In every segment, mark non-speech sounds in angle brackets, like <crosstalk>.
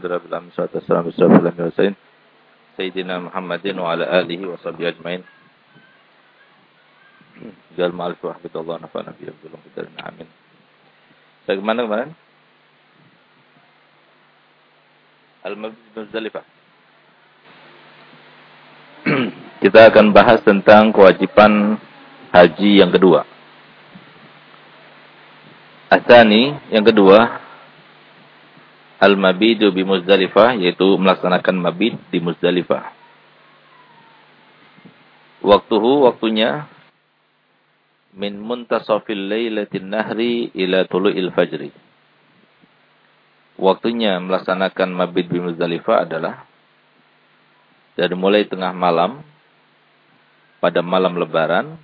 Alhamdulillah bil hamd wa assalamu ala rasulillah Sayyidina Muhammadin wa ala alihi wa sahbihi ajmain. Jal ma'alif wa rahmatullah nafa'na fi abdullah bidarin amin. Saya ke mana kemarin? Al-Mabid Muzdalifah. <clears throat> Kita akan bahas tentang kewajiban haji yang kedua. Asani yang kedua al-mabidu bi Muzdalifah yaitu melaksanakan mabid di Muzdalifah. Waktuhu waktunya min muntasafil lailatin nahri ila tulu'il fajri. Waktunya melaksanakan mabid di Muzdalifah adalah dari mulai tengah malam pada malam lebaran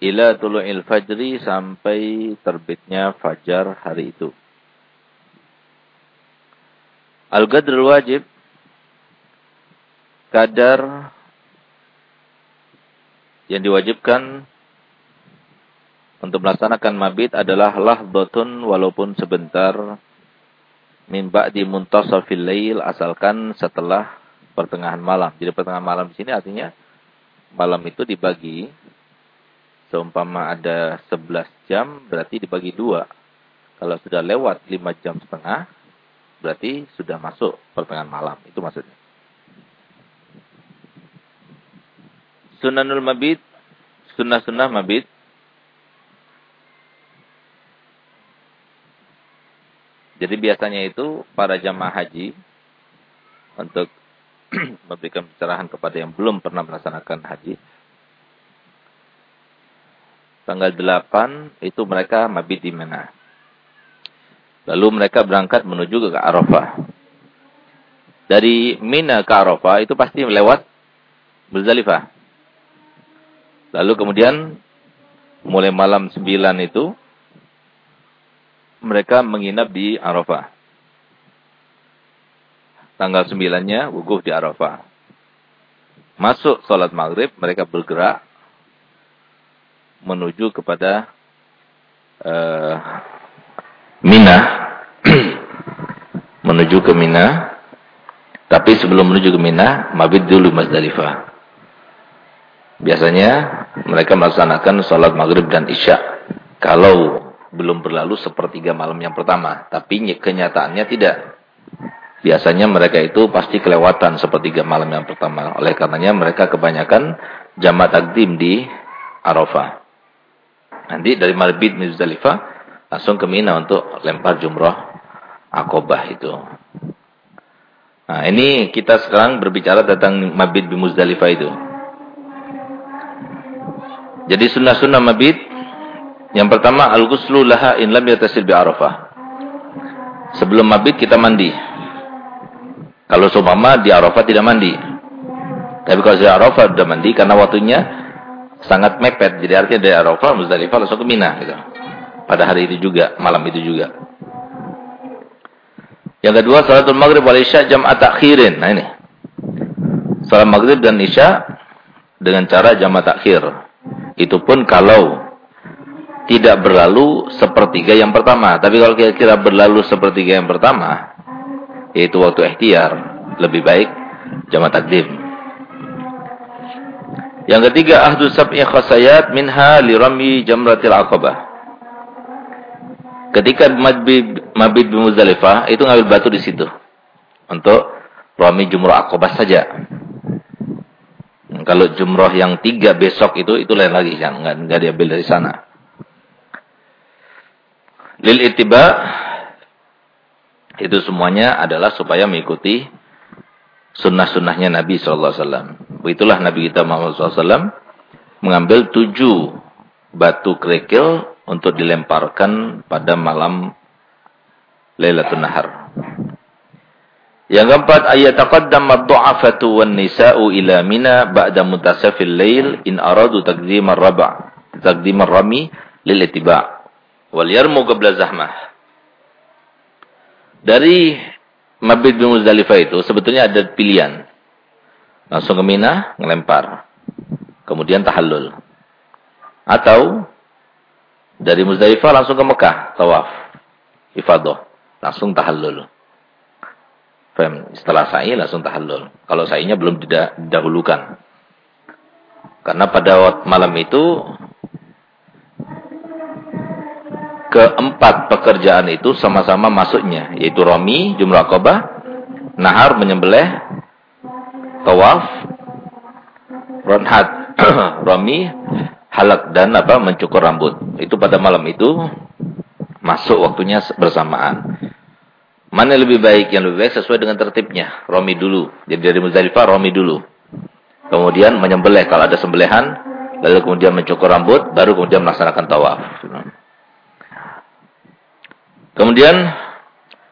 ila tulu'il fajri sampai terbitnya fajar hari itu. Al-qadrul wajib kadar yang diwajibkan untuk melaksanakan mabit adalah lahdhatun walaupun sebentar min ba'di muntasafil lail asalkan setelah pertengahan malam. Jadi pertengahan malam di sini artinya malam itu dibagi Seumpama ada 11 jam, berarti dibagi dua. Kalau sudah lewat 5 jam setengah, berarti sudah masuk pertengahan malam. Itu maksudnya. Sunanul mabit, sunnah-sunnah mabit. Jadi biasanya itu para jamaah haji untuk <clears throat> memberikan pencerahan kepada yang belum pernah melaksanakan haji tanggal 8 itu mereka mabit di Mina. Lalu mereka berangkat menuju ke Arafah. Dari Mina ke Arafah itu pasti lewat Muzdalifah. Lalu kemudian mulai malam 9 itu mereka menginap di Arafah. Tanggal 9-nya wukuf di Arafah. Masuk sholat maghrib, mereka bergerak menuju kepada uh, Mina <clears throat> menuju ke Mina. Tapi sebelum menuju ke Mina mabit dulu Mazdalifah biasanya mereka melaksanakan sholat maghrib dan isya. Kalau belum berlalu sepertiga malam yang pertama tapi kenyataannya tidak. Biasanya mereka itu pasti kelewatan sepertiga malam yang pertama. Oleh karenanya mereka kebanyakan jamaah takdim di Arafah. Nanti dari Marbid Muzdalifah langsung ke Mina untuk lempar jumroh akobah itu. Nah, ini kita sekarang berbicara tentang mabit di Muzdalifah itu. Jadi sunnah-sunnah mabit yang pertama al-ghuslu laha in lam yatasil bi Arafah. Sebelum mabit kita mandi. Kalau seumpama di Arafah tidak mandi. Tapi kalau di Arafah sudah mandi karena waktunya sangat mepet. Jadi artinya dari Arafah, Muzdalifah langsung ke Mina gitu. Pada hari itu juga, malam itu juga. Yang kedua, salatul maghrib wal isya jam'at takhirin. Nah ini. Salat maghrib dan isya dengan cara jam'at takhir. Itu pun kalau tidak berlalu sepertiga yang pertama. Tapi kalau kira-kira berlalu sepertiga yang pertama, yaitu waktu ikhtiar, lebih baik jamaah takdim. Yang ketiga ahdu sab'i khasayat minha li rami jamratil aqabah. Ketika mabid di Muzdalifah itu ngambil batu di situ untuk rami jumrah aqabah saja. Kalau jumrah yang tiga besok itu itu lain lagi kan nggak nggak diambil dari sana. Lil ittiba itu semuanya adalah supaya mengikuti sunnah-sunnahnya Nabi SAW. Itulah Nabi kita Muhammad SAW mengambil tujuh batu kerikil untuk dilemparkan pada malam Lailatul Nahar. Yang keempat, ayat taqaddam ad-du'afatu wan nisa'u ila Mina ba'da mutasafil lail in aradu taqdim ar-raba' taqdim ar-rami lil ittiba' wal yarmu qabla zahmah. Dari Mabit bin Muzdalifah itu sebetulnya ada pilihan. Langsung ke Mina, ngelempar. Kemudian tahallul. Atau dari Muzdalifah langsung ke Mekah, tawaf. Ifadah. Langsung tahallul. Fem. Setelah sa'i langsung tahallul. Kalau sa'inya belum didahulukan. Karena pada malam itu keempat pekerjaan itu sama-sama masuknya. Yaitu romi, jumlah akobah, nahar, menyembelih, tawaf, ronhat, <clears throat> romi, halak, dan apa mencukur rambut. Itu pada malam itu masuk waktunya bersamaan. Mana yang lebih baik? Yang lebih baik sesuai dengan tertibnya. Romi dulu. Jadi dari Muzdalifah, Romi dulu. Kemudian menyembelih kalau ada sembelihan. Lalu kemudian mencukur rambut. Baru kemudian melaksanakan tawaf. Kemudian,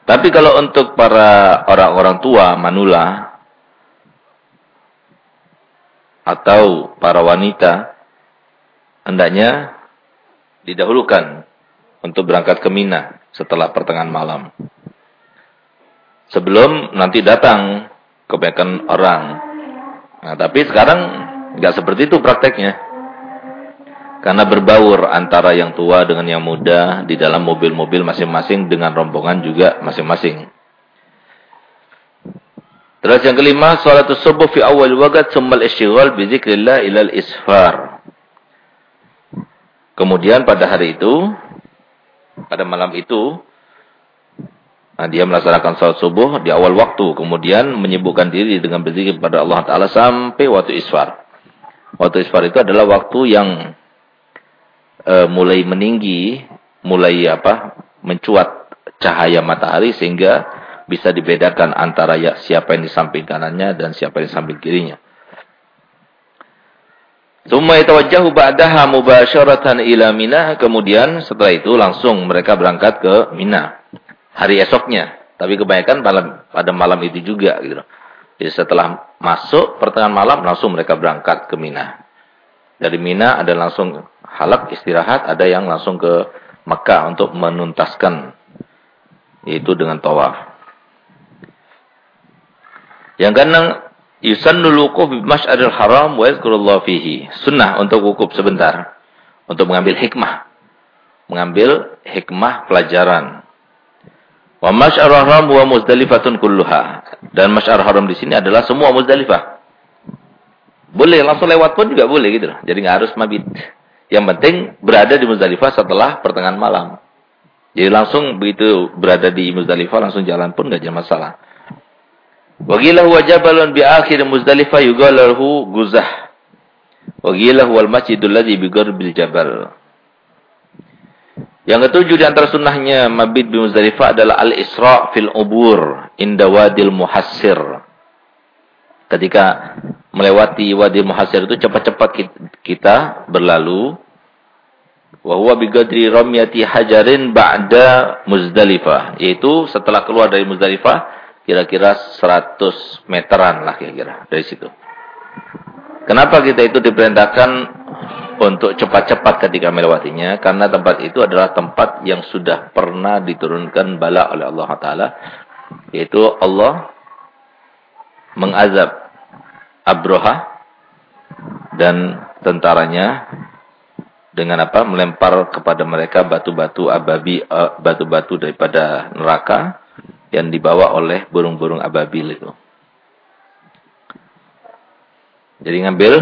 tapi kalau untuk para orang-orang tua, manula, atau para wanita, hendaknya didahulukan untuk berangkat ke Mina setelah pertengahan malam sebelum nanti datang kebanyakan orang. Nah, tapi sekarang nggak seperti itu prakteknya. Karena berbaur antara yang tua dengan yang muda di dalam mobil-mobil masing-masing dengan rombongan juga masing-masing. Terus yang kelima, salatus subuh fi awal waqt summal isyghal bi zikrillah ilal isfar. Kemudian pada hari itu, pada malam itu, Nah, dia melaksanakan salat subuh di awal waktu, kemudian menyibukkan diri dengan berzikir kepada Allah Taala sampai waktu isfar. Waktu isfar itu adalah waktu yang uh, mulai meninggi, mulai apa? mencuat cahaya matahari sehingga bisa dibedakan antara ya, siapa yang di samping kanannya dan siapa yang di samping kirinya. Summa yatawajjahu ba'daha mubasyaratan ila Mina, kemudian setelah itu langsung mereka berangkat ke Mina hari esoknya. Tapi kebanyakan malam, pada malam itu juga gitu. Jadi setelah masuk pertengahan malam langsung mereka berangkat ke Mina. Dari Mina ada langsung halak istirahat, ada yang langsung ke Mekah untuk menuntaskan yaitu dengan tawaf. Yang keenam yusannul wuquf bi masy'aril haram wa yadhkurullah fihi. Sunnah untuk wukuf sebentar untuk mengambil hikmah. Mengambil hikmah pelajaran Wa masy'arul haram wa muzdalifatun kulluha. Dan masy'arul haram di sini adalah semua Muzdalifah. Boleh langsung lewat pun juga boleh gitu Jadi nggak harus mabit. Yang penting berada di Muzdalifah setelah pertengahan malam. Jadi langsung begitu berada di Muzdalifah langsung jalan pun nggak ada masalah. Wagilah huwa jabalun bi akhir Muzdalifah yugalahu guzah. Wagilah huwal masjidul ladzi bi bil jabal. Yang ketujuh di antara sunnahnya mabit di Muzdalifah adalah al-isra' fil ubur inda wadil muhassir. Ketika melewati wadi muhassir itu cepat-cepat kita berlalu. Wa huwa bigadri ramyati hajarin ba'da Muzdalifah. Yaitu setelah keluar dari Muzdalifah kira-kira 100 meteran lah kira-kira dari situ. Kenapa kita itu diperintahkan untuk cepat-cepat ketika melewatinya? Karena tempat itu adalah tempat yang sudah pernah diturunkan bala oleh Allah taala yaitu Allah mengazab Abroha dan tentaranya dengan apa? Melempar kepada mereka batu-batu ababi eh, batu-batu daripada neraka yang dibawa oleh burung-burung ababil itu. Jadi ngambil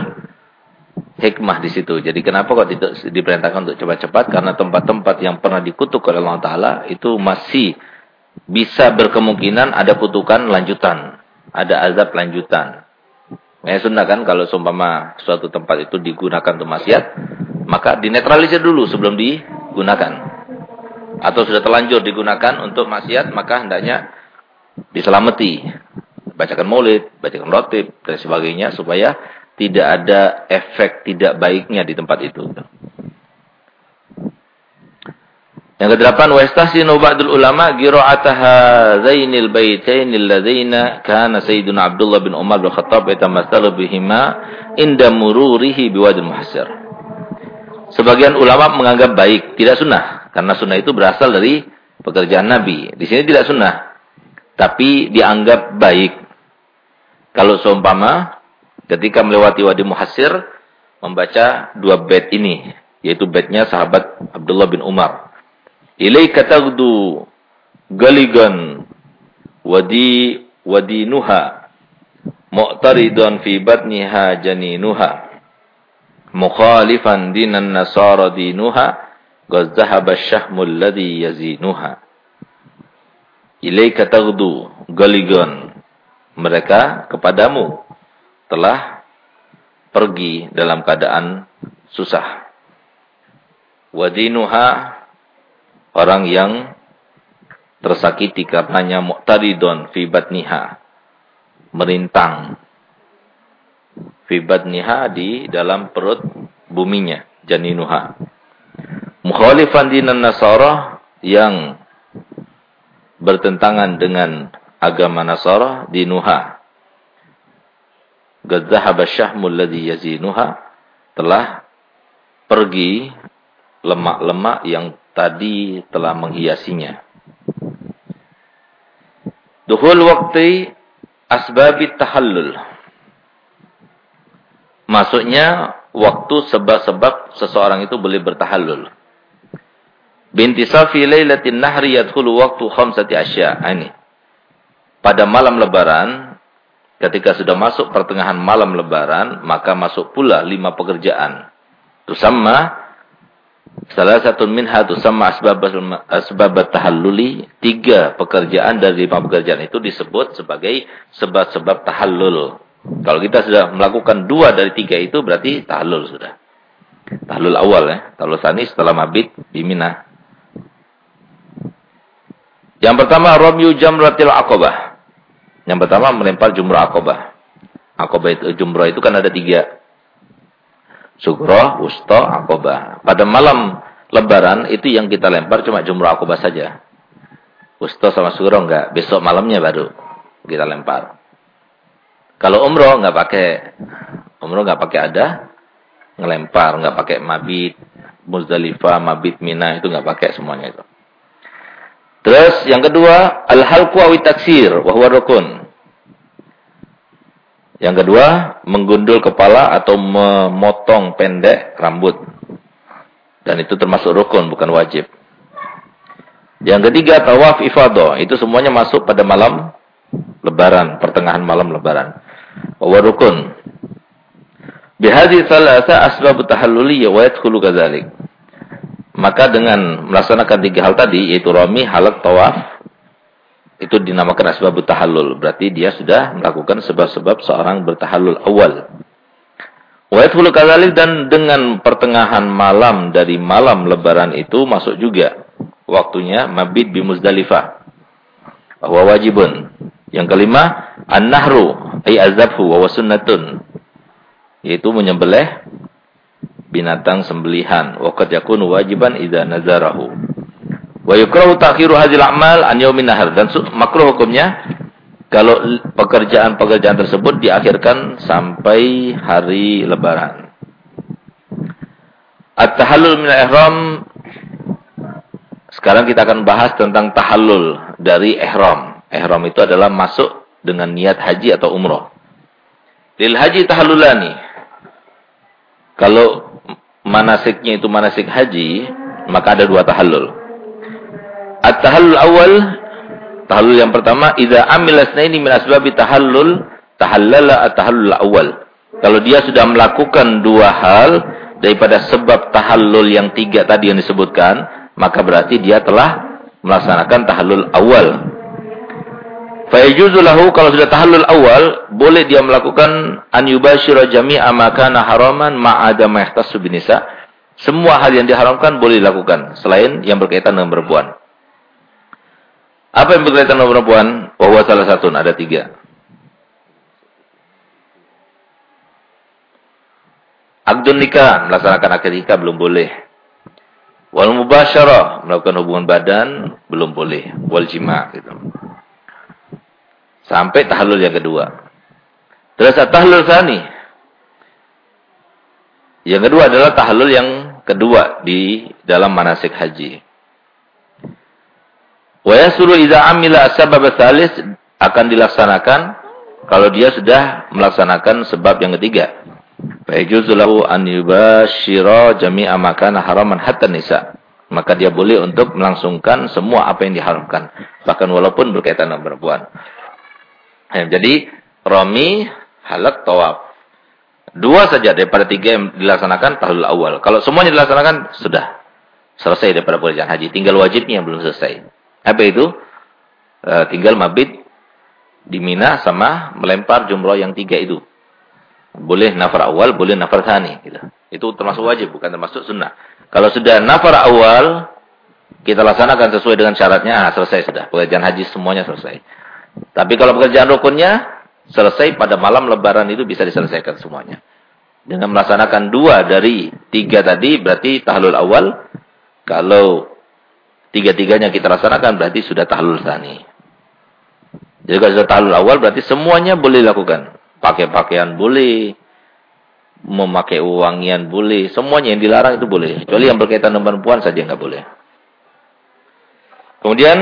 hikmah di situ. Jadi kenapa kok tidak diperintahkan untuk cepat-cepat? Karena tempat-tempat yang pernah dikutuk oleh Allah Taala itu masih bisa berkemungkinan ada kutukan lanjutan, ada azab lanjutan. Ya sunnah kan kalau seumpama suatu tempat itu digunakan untuk maksiat, maka dinetralisir dulu sebelum digunakan. Atau sudah terlanjur digunakan untuk maksiat, maka hendaknya diselamati. Bacakan maulid, bacakan rotib, dan sebagainya supaya tidak ada efek tidak baiknya di tempat itu. Yang kedelapan, wa istasinu ba'dul ulama gira'ataha zainil baitainil ladzina kana Sayyiduna Abdullah bin Umar bin Khattab yatamassalu bihima inda mururihi biwadil muhassir. Sebagian ulama menganggap baik, tidak sunnah. Karena sunnah itu berasal dari pekerjaan Nabi. Di sini tidak sunnah. Tapi dianggap baik. Kalau seumpama ketika melewati Wadi Muhasir membaca dua bait ini yaitu baitnya sahabat Abdullah bin Umar ilaika tagdu galigan wadi wa dinuha mu'taridun fi batniha janinuha mukhalifan dinan nasara dinuha dhahaba ash-shahmu alladhi yazinuha. Ilaika galigon mereka kepadamu telah pergi dalam keadaan susah. Wadinuha orang yang tersakiti karenanya muqtaridun fi batniha. Merintang fi batniha di dalam perut buminya janinuha mukhalifan dinan nasara yang bertentangan dengan agama Nasara dinuha gadzahaba syahmul ladzi yazinuha telah pergi lemak-lemak yang tadi telah menghiasinya. Duhul waktu asbabi tahallul. Maksudnya waktu sebab-sebab seseorang itu boleh bertahallul. Binti Safi lailatin nahri yadkhulu waktu khamsati asya. Ah. Pada malam lebaran, ketika sudah masuk pertengahan malam lebaran, maka masuk pula lima pekerjaan. Itu sama Salah satu minha sama asbab asbab tahalluli, tiga pekerjaan dari lima pekerjaan itu disebut sebagai sebab-sebab tahallul. Kalau kita sudah melakukan dua dari tiga itu berarti tahallul sudah. Tahallul awal ya, tahallul sani setelah mabit bimina. Yang pertama ramyu jamratil aqabah. Yang pertama melempar jumrah aqabah. Aqabah itu jumrah itu kan ada tiga. Sugro, Wusto, Akobah. Pada malam lebaran itu yang kita lempar cuma jumrah Akobah saja. Wusto sama Sugro enggak. Besok malamnya baru kita lempar. Kalau umroh enggak pakai umroh enggak pakai ada ngelempar, enggak pakai mabit, Muzdalifah, mabit Mina itu enggak pakai semuanya itu. Terus yang kedua, al-halqu wa taksir wa huwa rukun. Yang kedua, menggundul kepala atau memotong pendek rambut. Dan itu termasuk rukun, bukan wajib. Yang ketiga, tawaf ifadah. Itu semuanya masuk pada malam lebaran, pertengahan malam lebaran. Wa rukun. Bihadi salasa asbab tahalluli wa yadkhulu kadzalik. Maka dengan melaksanakan tiga hal tadi, yaitu rami, halak, tawaf, itu dinamakan asbab tahallul. Berarti dia sudah melakukan sebab-sebab seorang bertahallul awal. Wa yadkhulu dan dengan pertengahan malam dari malam lebaran itu masuk juga waktunya mabit bi Muzdalifah. Bahwa wajibun. Yang kelima, an-nahru ay azabhu wa sunnatun. Yaitu menyembelih binatang sembelihan. Wa qad yakunu wajiban idza nazarahu. Wa yukrahu ta'khiru hadzal a'mal an yaumin nahar dan makruh hukumnya kalau pekerjaan-pekerjaan tersebut diakhirkan sampai hari lebaran. At-tahallul min ihram sekarang kita akan bahas tentang tahallul dari ihram. Ihram itu adalah masuk dengan niat haji atau umroh. Lil haji tahallulani. Kalau manasiknya itu manasik haji, maka ada dua tahallul. At-tahallul awal tahallul yang pertama idza amila ini min asbabi tahallul tahallala at-tahallul awal. Kalau dia sudah melakukan dua hal daripada sebab tahallul yang tiga tadi yang disebutkan, maka berarti dia telah melaksanakan tahallul awal. Fayajuzu lahu kalau sudah tahallul awal, boleh dia melakukan an yubashira jami'a ma kana haraman ma'ada ma binisa. Semua hal yang diharamkan boleh dilakukan selain yang berkaitan dengan perempuan. Apa yang berkaitan dengan perempuan? Bahwa salah satu, ada tiga. Akdun nikah, melaksanakan akad nikah belum boleh. Wal mubasyarah, melakukan hubungan badan belum boleh. Wal jima gitu. Sampai tahlul yang kedua. Terus tahlul sani. Yang kedua adalah tahlul yang kedua di dalam manasik haji. Wa yasulu idza amila asbab tsalis akan dilaksanakan kalau dia sudah melaksanakan sebab yang ketiga. Fa yajuzu lahu an yubashira jami'a makana haraman hatta nisa. Maka dia boleh untuk melangsungkan semua apa yang diharamkan, bahkan walaupun berkaitan dengan perempuan. Ya, jadi romi, halak, tawaf. Dua saja daripada tiga yang dilaksanakan tahun awal. Kalau semuanya dilaksanakan, sudah. Selesai daripada perjalanan haji. Tinggal wajibnya yang belum selesai. Apa itu? E, tinggal mabit di Mina sama melempar jumroh yang tiga itu. Boleh nafar awal, boleh nafar thani. Gitu. Itu termasuk wajib, bukan termasuk sunnah. Kalau sudah nafar awal, kita laksanakan sesuai dengan syaratnya, ah, selesai sudah. Pekerjaan haji semuanya selesai. Tapi kalau pekerjaan rukunnya, selesai pada malam lebaran itu bisa diselesaikan semuanya. Dengan melaksanakan dua dari tiga tadi, berarti tahlul awal. Kalau tiga-tiganya kita laksanakan, berarti sudah tahlul thani. Jadi kalau sudah tahlul awal, berarti semuanya boleh dilakukan. Pakai pakaian boleh, memakai wangian boleh, semuanya yang dilarang itu boleh. Kecuali yang berkaitan dengan perempuan saja nggak boleh. Kemudian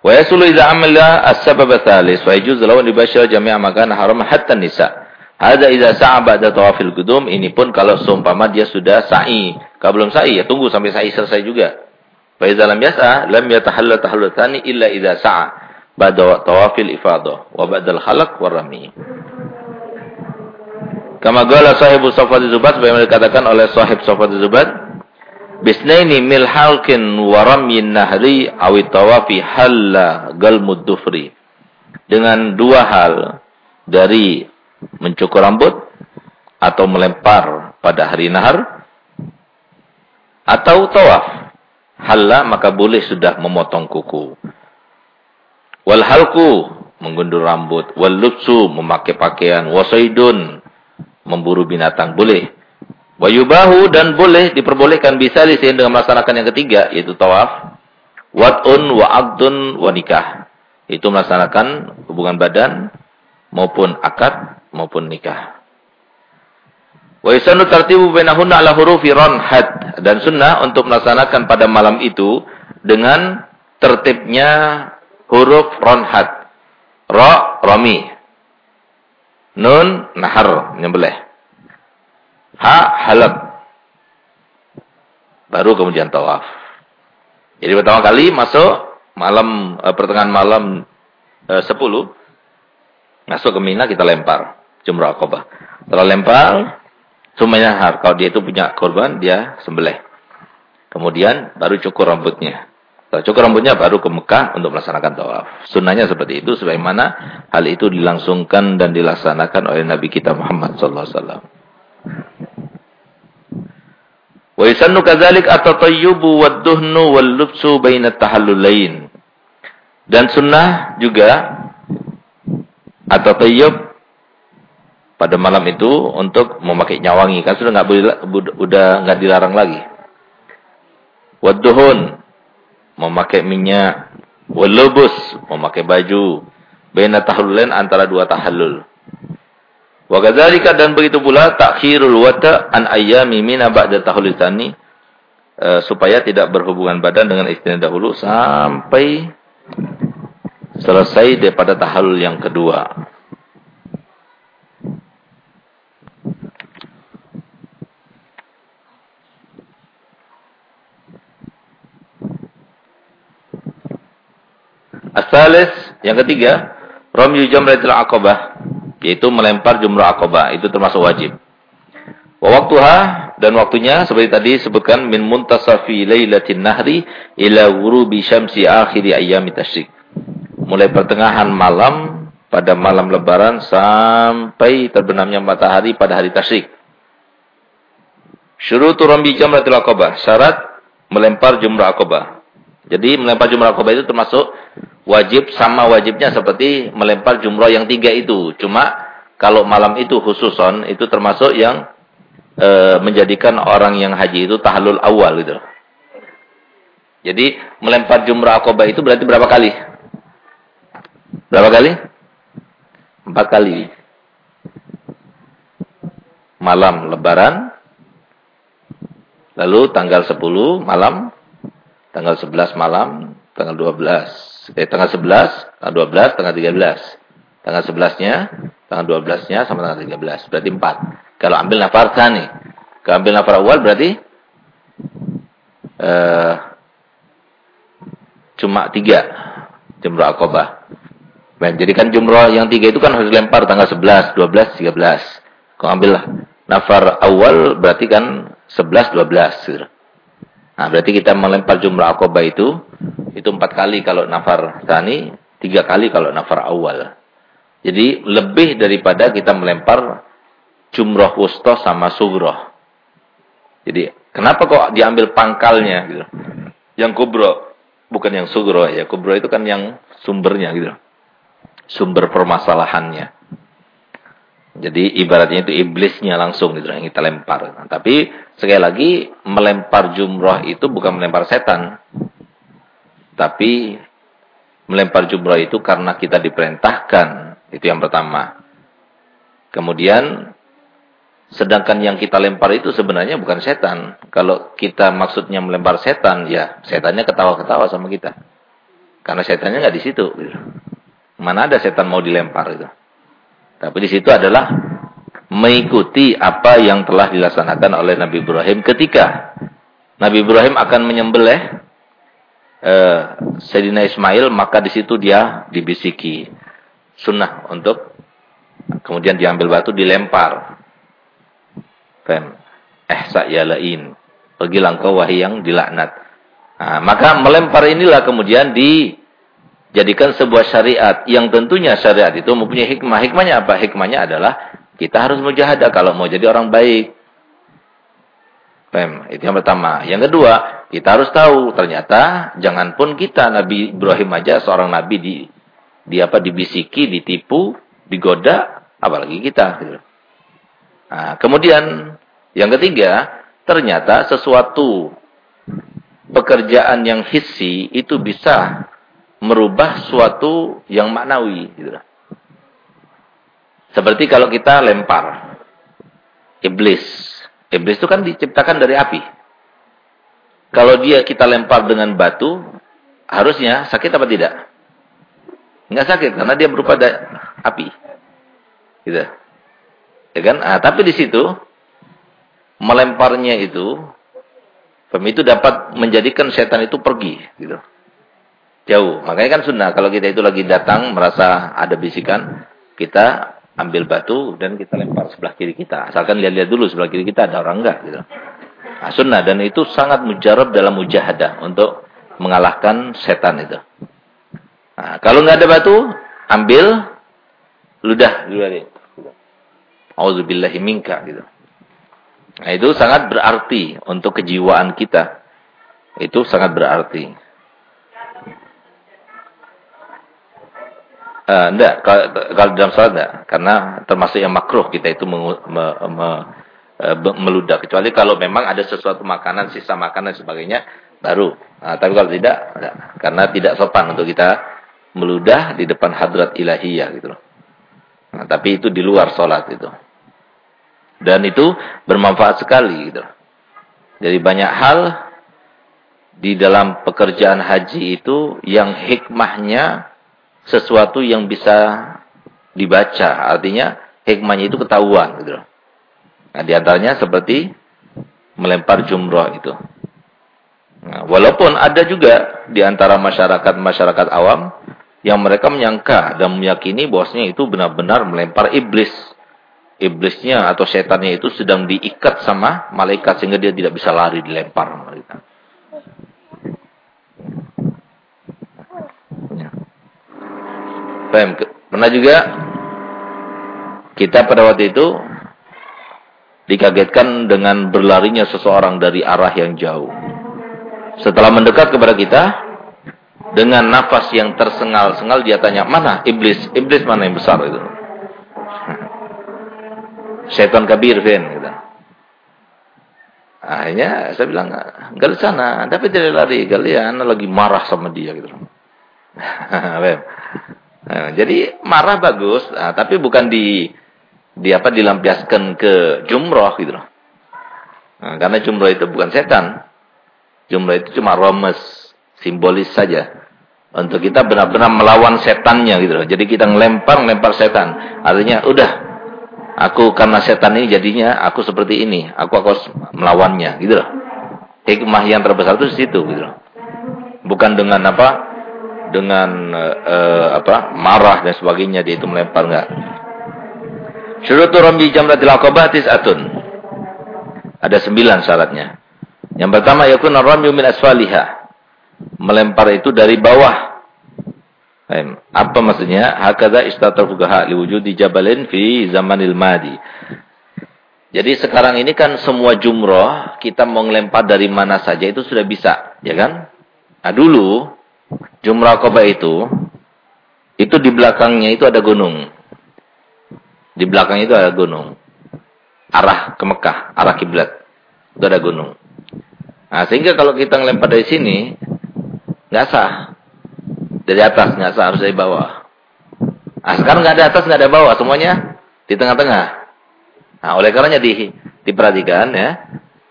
wa yasulu idza amila as-sabab tsalis wa yajuz lahu dibashir jami'a makan haram hatta nisa. Hadza idza sa'a ba'da tawafil qudum ini pun kalau seumpama dia sudah sa'i. Kalau belum sa'i ya tunggu sampai sa'i selesai juga. Fa idza lam yas'a lam yatahalla tahallul tsani illa idza sa'a ba'da tawafil ifadah wa ba'dal khalaq war rami. Kama qala sahibu Safat Zubat sebagaimana dikatakan oleh sahib Safat Zubat Bisnaini mil halkin wa ramyin nahri awit tawafi halla galmud dufri. Dengan dua hal dari mencukur rambut atau melempar pada hari nahar atau tawaf. Halla maka boleh sudah memotong kuku. Wal halku menggundur rambut, wal lutsu memakai pakaian, wasaidun memburu binatang boleh. Wayubahu dan boleh diperbolehkan bisa lisin dengan melaksanakan yang ketiga yaitu tawaf. Wat'un wa aqdun wa nikah. Itu melaksanakan hubungan badan maupun akad maupun nikah. Wa yusanu tartibu bainahunna ala hurufi ranhat dan sunnah untuk melaksanakan pada malam itu dengan tertibnya huruf ronhat. Ra, rami. Nun, nahar, menyembelih. Ha, halab. Baru kemudian tawaf. Jadi pertama kali masuk malam eh, pertengahan malam eh, 10 masuk ke Mina kita lempar jumrah akobah. Setelah lempar semuanya har. Kalau dia itu punya korban dia sembelih. Kemudian baru cukur rambutnya. Setelah cukur rambutnya baru ke Mekah untuk melaksanakan tawaf. Sunnahnya seperti itu sebagaimana hal itu dilangsungkan dan dilaksanakan oleh Nabi kita Muhammad wasallam. Wa yusannu kadzalik at-tatayyubu wad-duhnu wal-lubsu baina tahallulain. Dan sunnah juga atau tayyub pada malam itu untuk memakai nyawangi kan sudah nggak udah nggak dilarang lagi. Wad-duhun memakai minyak, walubus, memakai baju, baina tahallulain antara dua tahallul. Wa kadzalika dan begitu pula takhirul wata an ayyami mina ba'da tahallul tani uh, supaya tidak berhubungan badan dengan istri dahulu sampai selesai daripada tahallul yang kedua. Asalis yang ketiga, ramyu jamratul aqabah, yaitu melempar jumrah aqabah, itu termasuk wajib. Wa waktuha dan waktunya seperti tadi sebutkan min muntasafi lailatin nahri ila ghurubi syamsi akhiri ayyamit tasyrik. Mulai pertengahan malam pada malam lebaran sampai terbenamnya matahari pada hari tasyrik. Syurutu rambi jamratul aqabah, syarat melempar jumrah aqabah. Jadi melempar jumrah aqabah itu termasuk wajib sama wajibnya seperti melempar jumroh yang tiga itu. Cuma kalau malam itu khususon itu termasuk yang e, menjadikan orang yang haji itu tahlul awal gitu. Jadi melempar jumroh akobah itu berarti berapa kali? Berapa kali? Empat kali. Malam lebaran. Lalu tanggal 10 malam. Tanggal 11 malam. Tanggal 12 eh, tanggal 11, tanggal 12, tanggal 13. Tanggal 11-nya, tanggal 12-nya sama tanggal 13. Berarti 4. Kalau ambil nafar nih. Kalau ambil nafar awal berarti uh, cuma 3. Jumroh akobah. Ben, jadi kan jumroh yang tiga itu kan harus lempar tanggal 11, 12, 13. Kau ambil nafar awal berarti kan 11, 12. Gitu. Nah, berarti kita melempar jumroh akobah itu, itu empat kali kalau nafar tani, tiga kali kalau nafar awal. Jadi lebih daripada kita melempar jumroh wusto sama sugroh. Jadi kenapa kok diambil pangkalnya gitu? Yang kubro, bukan yang sugro ya. Kubro itu kan yang sumbernya gitu sumber permasalahannya. Jadi ibaratnya itu iblisnya langsung gitu yang kita lempar. Nah, tapi sekali lagi melempar jumrah itu bukan melempar setan. Tapi melempar jumrah itu karena kita diperintahkan. Itu yang pertama. Kemudian sedangkan yang kita lempar itu sebenarnya bukan setan. Kalau kita maksudnya melempar setan, ya setannya ketawa-ketawa sama kita. Karena setannya nggak di situ gitu. Mana ada setan mau dilempar itu. Tapi di situ adalah mengikuti apa yang telah dilaksanakan oleh Nabi Ibrahim ketika Nabi Ibrahim akan menyembelih eh, Sayyidina Ismail, maka di situ dia dibisiki sunnah untuk kemudian diambil batu dilempar. Fem. Eh sa'yalain. Pergilah engkau wahai yang dilaknat. Nah, maka melempar inilah kemudian di jadikan sebuah syariat yang tentunya syariat itu mempunyai hikmah. Hikmahnya apa? Hikmahnya adalah kita harus mujahadah kalau mau jadi orang baik. Pem, itu yang pertama. Yang kedua, kita harus tahu ternyata jangan pun kita Nabi Ibrahim aja seorang nabi di di apa dibisiki, ditipu, digoda, apalagi kita gitu. Nah, kemudian yang ketiga, ternyata sesuatu pekerjaan yang hissi itu bisa merubah suatu yang maknawi gitu Seperti kalau kita lempar iblis. Iblis itu kan diciptakan dari api. Kalau dia kita lempar dengan batu, harusnya sakit apa tidak? Enggak sakit karena dia berupa api. Gitu. Ya kan? Ah, tapi di situ melemparnya itu itu dapat menjadikan setan itu pergi gitu jauh. Makanya kan sunnah kalau kita itu lagi datang merasa ada bisikan, kita ambil batu dan kita lempar sebelah kiri kita. Asalkan lihat-lihat dulu sebelah kiri kita ada orang enggak gitu. Nah, sunnah dan itu sangat mujarab dalam mujahadah untuk mengalahkan setan itu. Nah, kalau nggak ada batu, ambil ludah dulu tadi. Auzubillahi minka gitu. Nah, itu sangat berarti untuk kejiwaan kita. Itu sangat berarti. Uh, enggak, kalau, dalam salat enggak. Karena termasuk yang makruh kita itu me, me, me, uh, meludah. Kecuali kalau memang ada sesuatu makanan, sisa makanan dan sebagainya, baru. Nah, tapi kalau tidak, enggak. Karena tidak sopan untuk kita meludah di depan hadrat ilahiyah gitu loh. Nah, tapi itu di luar sholat itu. Dan itu bermanfaat sekali gitu. Jadi banyak hal di dalam pekerjaan haji itu yang hikmahnya sesuatu yang bisa dibaca. Artinya hikmahnya itu ketahuan gitu Nah, di antaranya seperti melempar jumroh itu. Nah, walaupun ada juga di antara masyarakat-masyarakat awam yang mereka menyangka dan meyakini bahwasanya itu benar-benar melempar iblis. Iblisnya atau setannya itu sedang diikat sama malaikat sehingga dia tidak bisa lari dilempar malaikat. Pernah juga kita pada waktu itu dikagetkan dengan berlarinya seseorang dari arah yang jauh. Setelah mendekat kepada kita, dengan nafas yang tersengal-sengal dia tanya, mana iblis? Iblis mana yang besar itu? <laughs> Syaitan kabir, Vin. Gitu. Akhirnya saya bilang, di sana. Tapi tidak lari. Kalian lagi marah sama dia. gitu. <laughs> Nah, jadi marah bagus, nah, tapi bukan di di apa dilampiaskan ke jumroh gitu loh. Nah, karena jumroh itu bukan setan. Jumroh itu cuma romes, simbolis saja. Untuk kita benar-benar melawan setannya gitu loh. Jadi kita ngelempar, ngelempar setan. Artinya udah aku karena setan ini jadinya aku seperti ini. Aku harus melawannya gitu loh. Hikmah yang terbesar itu di situ gitu loh. Bukan dengan apa? Dengan uh, apa marah dan sebagainya dia itu melempar enggak. Syurutu ramyi jamratil aqabah tis'atun. Ada sembilan syaratnya. Yang pertama yakun ramyu min asfaliha. Melempar itu dari bawah. Apa maksudnya? Hakadha istatar fuqaha liwujudi jabalin fi zamanil madi. Jadi sekarang ini kan semua jumroh kita mau ngelempar dari mana saja itu sudah bisa, ya kan? Nah dulu jumroh Aqabah itu itu di belakangnya itu ada gunung. Di belakang itu ada gunung. Arah ke Mekah, arah kiblat. Itu ada gunung. Nah, sehingga kalau kita ngelempar dari sini nggak sah. Dari atas nggak sah harus dari bawah. Nah, sekarang nggak ada atas, nggak ada bawah, semuanya di tengah-tengah. Nah, oleh karenanya di, diperhatikan ya.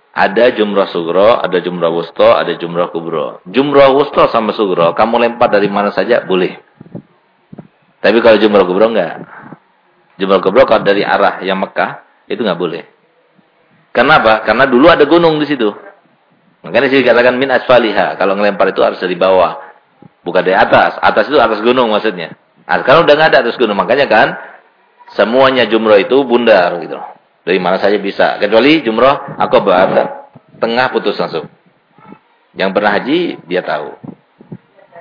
Ada jumrah sugro, ada jumrah wusto, ada jumrah kubro. Jumrah wusto sama sugro, kamu lempar dari mana saja boleh. Tapi kalau jumrah kubro enggak. Jumrah kubro kalau dari arah yang Mekah, itu enggak boleh. Kenapa? Karena dulu ada gunung di situ. Makanya sih dikatakan min asfaliha. Kalau ngelempar itu harus dari bawah. Bukan dari atas. Atas itu atas gunung maksudnya. Nah, sekarang udah enggak ada atas gunung. Makanya kan, semuanya jumrah itu bundar gitu. Dari mana saja bisa. Kecuali jumrah akobah. Tengah putus langsung. Yang pernah haji, dia tahu.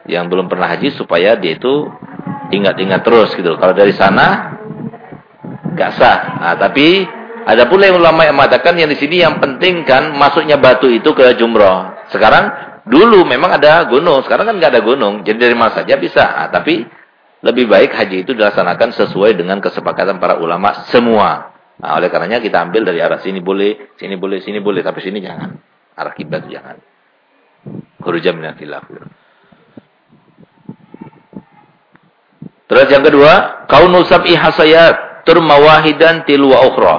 Yang belum pernah haji, supaya dia itu ingat-ingat terus gitu. Kalau dari sana, nggak sah. Nah, tapi ada pula yang ulama yang mengatakan yang di sini yang penting kan masuknya batu itu ke jumrah. Sekarang dulu memang ada gunung, sekarang kan nggak ada gunung. Jadi dari mana saja bisa. Nah, tapi lebih baik haji itu dilaksanakan sesuai dengan kesepakatan para ulama semua. Nah, oleh karenanya kita ambil dari arah sini boleh, sini boleh, sini boleh, tapi sini jangan. Arah kiblat jangan. Khurujah minal khilaf. Terus yang kedua, kaunu sab'i hasayat turmawahidan tilwa ukhra.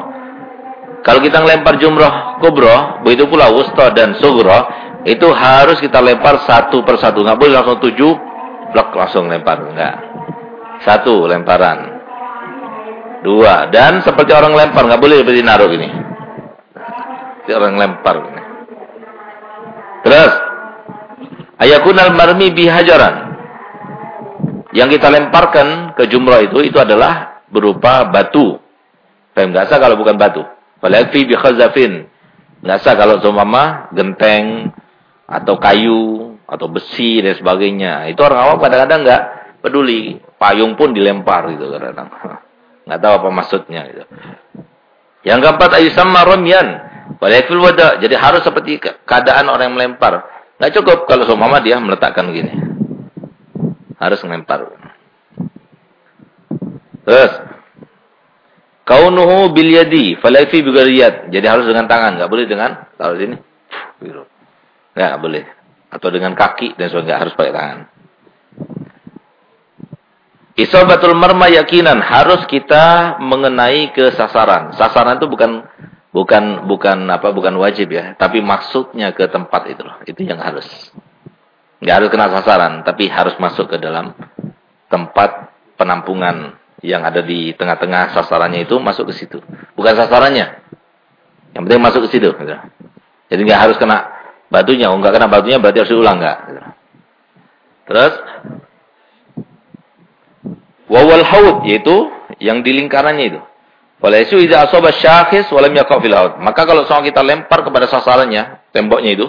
Kalau kita ngelempar jumrah kubro, begitu pula wusta dan sughra, itu harus kita lempar satu persatu. Nggak boleh langsung tujuh, blok langsung lempar. Enggak. Satu lemparan. Dua. Dan seperti orang lempar. nggak boleh seperti naruh gini. Seperti orang lempar. Gini. Terus. Ayakunal marmi bihajaran. Yang kita lemparkan ke jumrah itu, itu adalah berupa batu. Faham nggak sah kalau bukan batu. Walakfi bi khazafin. Nggak sah kalau seumpama genteng atau kayu atau besi dan sebagainya. Itu orang awam kadang-kadang nggak peduli. Payung pun dilempar gitu kadang-kadang. Nggak tahu apa maksudnya gitu. Yang keempat sama romyan. Walakil wada. Jadi harus seperti keadaan orang yang melempar. Nggak cukup kalau seumpama dia meletakkan begini. Harus melempar. Terus kaunuhu bil yadi falaifi bigariyat. Jadi harus dengan tangan, nggak boleh dengan taruh sini. Nggak boleh. Atau dengan kaki dan sebagainya harus pakai tangan. Isobatul marma yakinan harus kita mengenai ke sasaran. Sasaran itu bukan bukan bukan apa bukan wajib ya, tapi maksudnya ke tempat itu loh. Itu yang harus. Enggak harus kena sasaran, tapi harus masuk ke dalam tempat penampungan yang ada di tengah-tengah sasarannya itu masuk ke situ. Bukan sasarannya. Yang penting masuk ke situ. Jadi enggak harus kena batunya, oh, enggak kena batunya berarti harus diulang enggak gitu. Terus Wawal haud yaitu yang di lingkarannya itu. Walaisu idza asaba syakhis walam yaqa fil haud. Maka kalau seorang kita lempar kepada sasarannya, temboknya itu,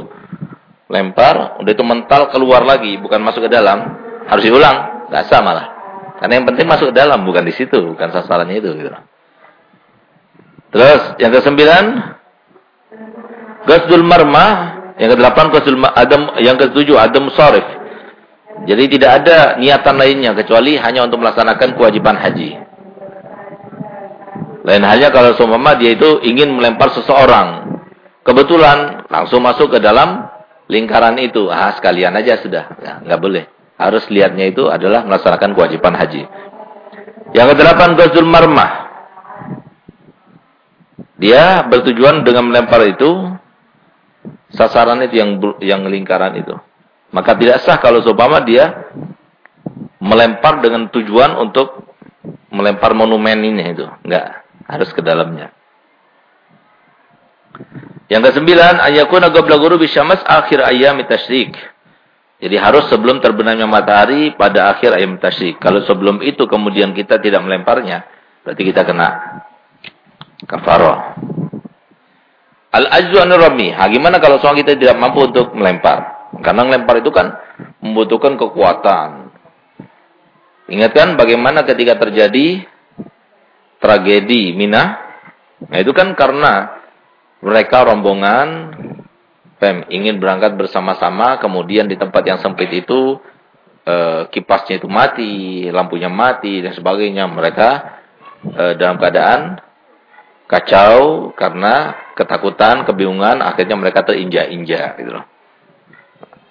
lempar, udah itu mental keluar lagi, bukan masuk ke dalam, harus diulang, enggak sah malah. Karena yang penting masuk ke dalam, bukan di situ, bukan sasarannya itu gitu. Terus yang kesembilan, Gasdul marma, yang kedelapan Gasdul adam, yang ketujuh adam sarif. Jadi tidak ada niatan lainnya kecuali hanya untuk melaksanakan kewajiban haji. Lain halnya kalau seumpama dia itu ingin melempar seseorang. Kebetulan langsung masuk ke dalam lingkaran itu. Ah, sekalian aja sudah. Ya, nggak boleh. Harus lihatnya itu adalah melaksanakan kewajiban haji. Yang kedelapan Ghazul Marmah. Dia bertujuan dengan melempar itu sasaran itu yang yang lingkaran itu. Maka tidak sah kalau seumpama dia melempar dengan tujuan untuk melempar monumen ini itu. Enggak, harus ke dalamnya. Yang kesembilan, ayakuna qabla ghurubi syams akhir ayam tasyrik. Jadi harus sebelum terbenamnya matahari pada akhir ayam tasyrik. Kalau sebelum itu kemudian kita tidak melemparnya, berarti kita kena kafarah. Al-ajzu rami. Ha, gimana kalau seorang kita tidak mampu untuk melempar? Karena melempar itu kan membutuhkan kekuatan. Ingatkan bagaimana ketika terjadi tragedi Mina. Nah itu kan karena mereka rombongan Pem ingin berangkat bersama-sama, kemudian di tempat yang sempit itu e, kipasnya itu mati, lampunya mati dan sebagainya. Mereka e, dalam keadaan kacau karena ketakutan, kebingungan, akhirnya mereka terinjak-injak gitu loh.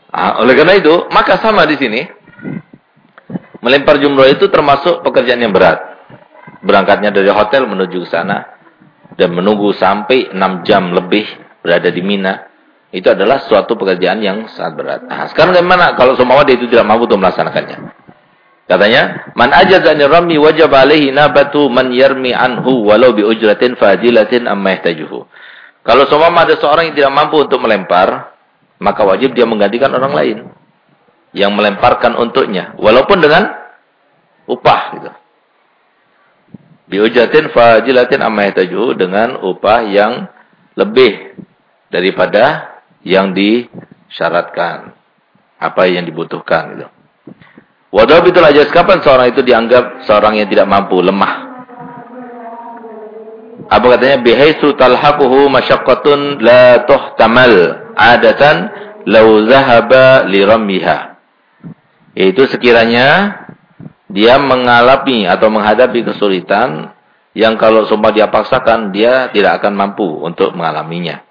Nah, oleh karena itu, maka sama di sini. Melempar jumroh itu termasuk pekerjaan yang berat. Berangkatnya dari hotel menuju ke sana dan menunggu sampai 6 jam lebih berada di Mina itu adalah suatu pekerjaan yang sangat berat. Nah, sekarang bagaimana kalau semua dia itu tidak mampu untuk melaksanakannya? Katanya, man ajazani rami wajib alaihi nabatu man yarmi anhu walau bi ujratin fadilatin amma yahtajuhu. Kalau semua ada seorang yang tidak mampu untuk melempar, maka wajib dia menggantikan orang lain yang melemparkan untuknya walaupun dengan upah gitu. Bi ujratin fadilatin amma yahtajuhu dengan upah yang lebih daripada yang disyaratkan. Apa yang dibutuhkan gitu. Wadabitul ajaz kapan seorang itu dianggap seorang yang tidak mampu, lemah. Apa katanya? Bihaisu talhaquhu masyaqqatun la tuhtamal adatan law zahaba li rammiha. Yaitu sekiranya dia mengalami atau menghadapi kesulitan yang kalau semua dia paksakan dia tidak akan mampu untuk mengalaminya.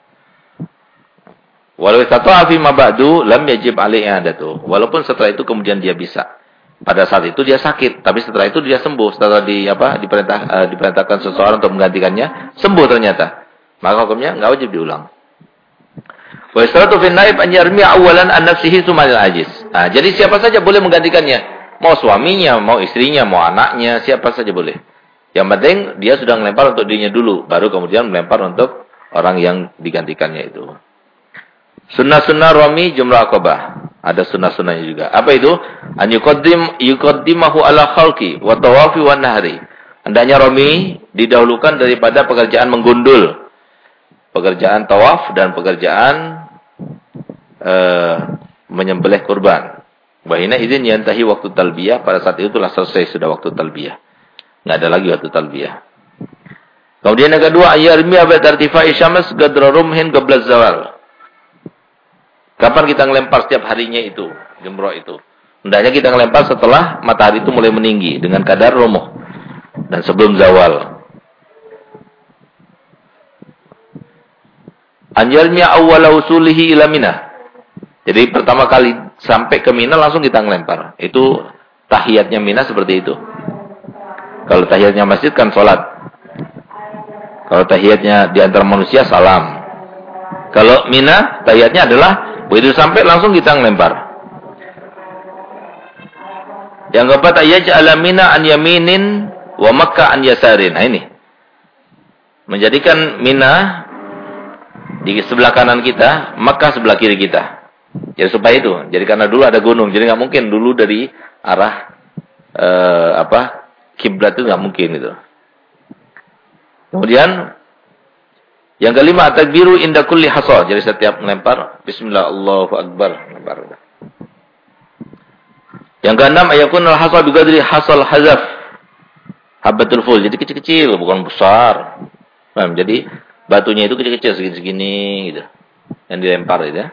Walau istata'a fi ma ba'du lam yajib alaihi adatu. Walaupun setelah itu kemudian dia bisa. Pada saat itu dia sakit, tapi setelah itu dia sembuh. Setelah di apa diperintah uh, diperintahkan seseorang untuk menggantikannya, sembuh ternyata. Maka hukumnya enggak wajib diulang. Wa istaratu fi naib an awalan an nafsihi sumal ajiz. Nah, jadi siapa saja boleh menggantikannya. Mau suaminya, mau istrinya, mau anaknya, siapa saja boleh. Yang penting dia sudah melempar untuk dirinya dulu, baru kemudian melempar untuk orang yang digantikannya itu. Sunnah-sunnah Rami jumlah akobah. Ada sunnah-sunnahnya juga. Apa itu? An yuqaddim yuqaddimahu ala khalqi wa tawafi wa nahri. Hendaknya Rami didahulukan daripada pekerjaan menggundul. Pekerjaan tawaf dan pekerjaan uh, menyembelih kurban. Wahina izin yantahi waktu talbiyah. Pada saat itu telah selesai sudah waktu talbiyah. Nggak ada lagi waktu talbiyah. Kemudian yang kedua, ayarmi abad artifai syams gadra rumhin qabla zawal. Kapan kita ngelempar setiap harinya itu, jumroh itu? Hendaknya kita ngelempar setelah matahari itu mulai meninggi dengan kadar romoh dan sebelum zawal. Anjalnya awwala usulihi ila Mina. Jadi pertama kali sampai ke Mina langsung kita ngelempar. Itu tahiyatnya Mina seperti itu. Kalau tahiyatnya masjid kan sholat. Kalau tahiyatnya di antara manusia salam. Kalau Mina tahiyatnya adalah Begitu sampai langsung kita ngelempar. Yang keempat ayat alamina an yaminin wa Makkah an yasarin. Nah ini. Menjadikan Mina di sebelah kanan kita, Makkah sebelah kiri kita. Jadi supaya itu. Jadi karena dulu ada gunung, jadi nggak mungkin dulu dari arah eh, apa kiblat itu nggak mungkin itu. Kemudian yang kelima, takbiru inda kulli hasal. Jadi setiap melempar, bismillah Allahu akbar, melempar. Yang keenam, ayakun al-hasal bigadri hasal hazaf. Habatul ful. Jadi kecil-kecil, bukan besar. Jadi batunya itu kecil-kecil segini-segini gitu. Yang dilempar gitu ya.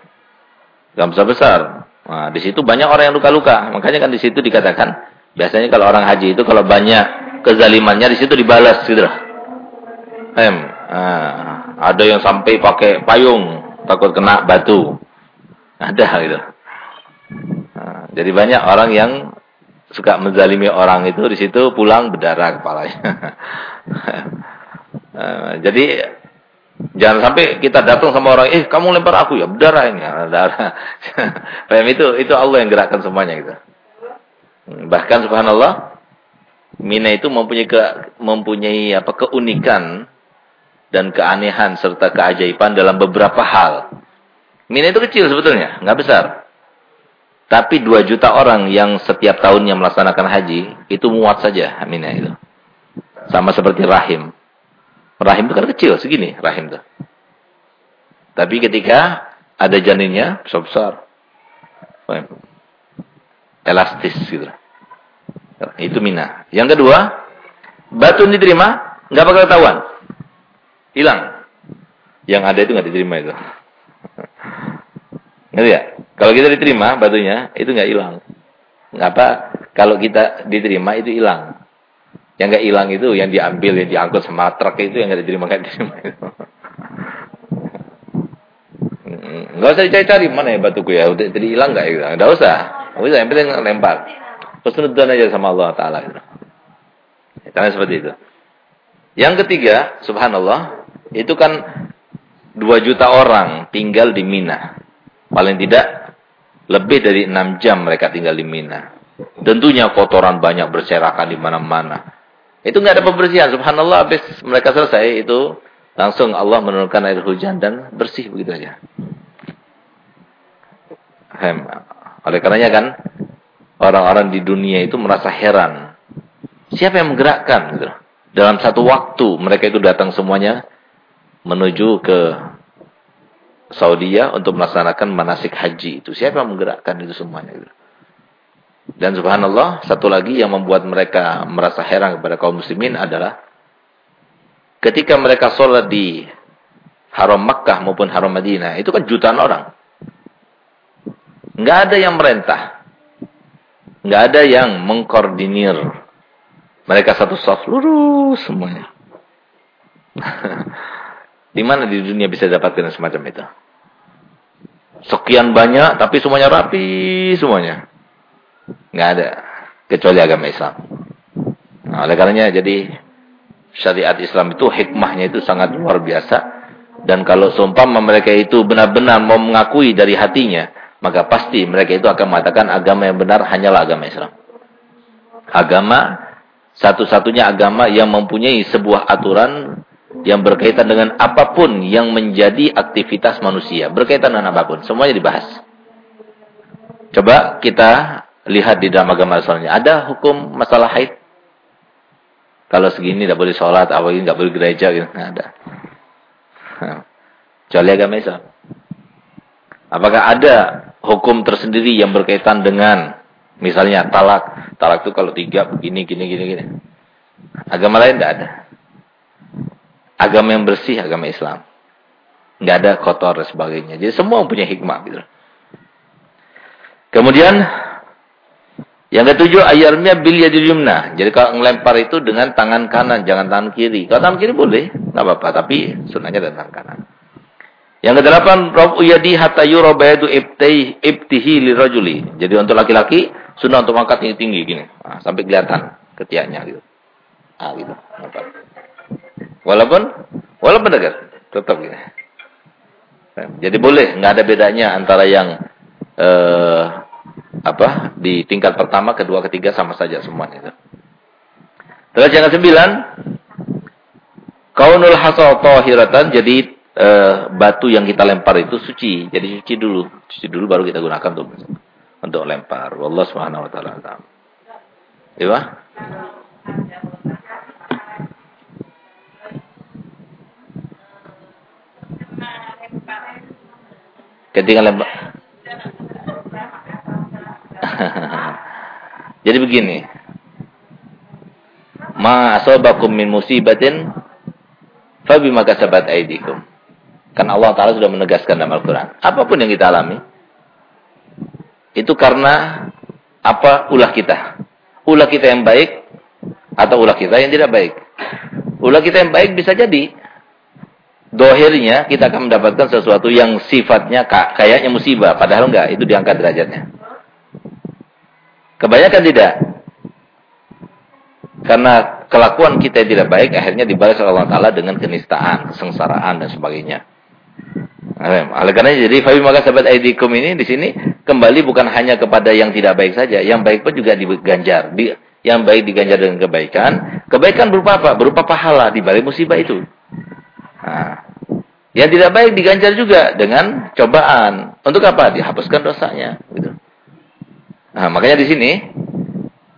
Gak besar-besar. Nah, di situ banyak orang yang luka-luka. Makanya kan di situ dikatakan biasanya kalau orang haji itu kalau banyak kezalimannya di situ dibalas gitu loh. Em, nah, ada yang sampai pakai payung, takut kena batu. Ada gitu. Nah, jadi banyak orang yang suka menzalimi orang itu di situ pulang berdarah kepalanya. nah, <laughs> jadi jangan sampai kita datang sama orang, eh kamu lempar aku ya berdarah ini, <laughs> darah. Itu itu Allah yang gerakkan semuanya gitu. Bahkan subhanallah Mina itu mempunyai ke, mempunyai apa keunikan dan keanehan serta keajaiban dalam beberapa hal. Mina itu kecil sebetulnya, nggak besar. Tapi 2 juta orang yang setiap tahunnya melaksanakan haji, itu muat saja aminah itu. Sama seperti rahim. Rahim itu kan kecil, segini rahim itu. Tapi ketika ada janinnya, besar-besar. Elastis gitu. Itu mina. Yang kedua, batu diterima, nggak bakal ketahuan. Hilang. Yang ada itu nggak diterima itu. <laughs> Ngerti ya? Kalau kita diterima batunya, itu nggak hilang. Ngapa? Kalau kita diterima itu hilang. Yang nggak hilang itu yang diambil, yang diangkut sama truk itu yang nggak diterima nggak diterima itu. Nggak usah dicari-cari mana ya batuku ya, udah jadi hilang nggak hilang? Nggak usah, nggak usah. Yang penting lempar. Husnudzan aja sama Allah Taala. Gitu. Karena seperti itu. Yang ketiga, subhanallah, itu kan dua juta orang tinggal di Mina. Paling tidak lebih dari enam jam mereka tinggal di Mina. Tentunya kotoran banyak berserakan di mana-mana. Itu nggak ada pembersihan. Subhanallah habis mereka selesai itu langsung Allah menurunkan air hujan dan bersih begitu aja. Hem. Oleh karenanya kan orang-orang di dunia itu merasa heran. Siapa yang menggerakkan gitu. Dalam satu waktu mereka itu datang semuanya menuju ke Saudi untuk melaksanakan manasik haji itu. Siapa yang menggerakkan itu semuanya? Gitu. Dan subhanallah, satu lagi yang membuat mereka merasa heran kepada kaum muslimin adalah ketika mereka sholat di haram Makkah maupun haram Madinah, itu kan jutaan orang. Nggak ada yang merentah. Nggak ada yang mengkoordinir. Mereka satu soft lurus semuanya. <laughs> Di mana di dunia bisa dapatkan semacam itu? Sekian banyak, tapi semuanya rapi semuanya. Nggak ada. Kecuali agama Islam. Nah, oleh karenanya jadi syariat Islam itu hikmahnya itu sangat luar biasa. Dan kalau seumpama mereka itu benar-benar mau mengakui dari hatinya, maka pasti mereka itu akan mengatakan agama yang benar hanyalah agama Islam. Agama satu-satunya agama yang mempunyai sebuah aturan yang berkaitan dengan apa pun yang menjadi aktivitas manusia. Berkaitan dengan apa pun. Semuanya dibahas. Coba kita lihat di dalam agama soalnya. Ada hukum masalah haid. Kalau segini tidak boleh sholat, apa ini tidak boleh gereja, gitu. Nggak ada. <laughs> Kecuali agama Islam. Apakah ada hukum tersendiri yang berkaitan dengan misalnya talak. Talak itu kalau tiga begini, gini, gini, gini. Agama lain tidak ada. Agama yang bersih, agama Islam. Nggak ada kotor dan sebagainya. Jadi semua punya hikmah. Gitu. Kemudian, yang ketujuh, ayarnya bil yadil yumna. Jadi kalau ngelempar itu dengan tangan kanan, jangan tangan kiri. Kalau tangan kiri boleh, nggak apa-apa. Tapi sunahnya dengan tangan kanan. Yang kedelapan, rafu yadi hatta yura bayadu ibtihi, ibtihi li rajuli. Jadi untuk laki-laki, sunnah untuk angkat tinggi-tinggi gini. Nah, sampai kelihatan ketiaknya gitu. Ah gitu. Apa? Walaupun walaupun dekat, tetap gitu. Jadi boleh, nggak ada bedanya antara yang eh, apa di tingkat pertama, kedua, ketiga sama saja semuanya itu. Terus yang sembilan, kaunul hasal tahiratan, jadi eh, batu yang kita lempar itu suci. Jadi cuci dulu, cuci dulu baru kita gunakan untuk untuk lempar. Wallahu subhanahu wa taala. Iya? Ketika lempar. <laughs> Jadi begini. Ma asabakum min musibatin fabima kasabat aidikum. Kan Allah Ta'ala sudah menegaskan dalam Al-Quran. Apa pun yang kita alami. Itu karena apa ulah kita. Ulah kita yang baik. Atau ulah kita yang tidak baik. Ulah kita yang baik bisa jadi dohirnya kita akan mendapatkan sesuatu yang sifatnya kayaknya musibah. Padahal enggak, itu diangkat derajatnya. Kebanyakan tidak. Karena kelakuan kita yang tidak baik, akhirnya dibalas oleh Allah Ta'ala dengan kenistaan, kesengsaraan, dan sebagainya. Oleh karena jadi Fabi maka sahabat aidikum ini di sini kembali bukan hanya kepada yang tidak baik saja, yang baik pun juga diganjar. Di, yang baik diganjar dengan kebaikan. Kebaikan berupa apa? Berupa pahala di balik musibah itu. Nah, yang tidak baik diganjar juga dengan cobaan. Untuk apa? Dihapuskan dosanya. Gitu. Nah, makanya di sini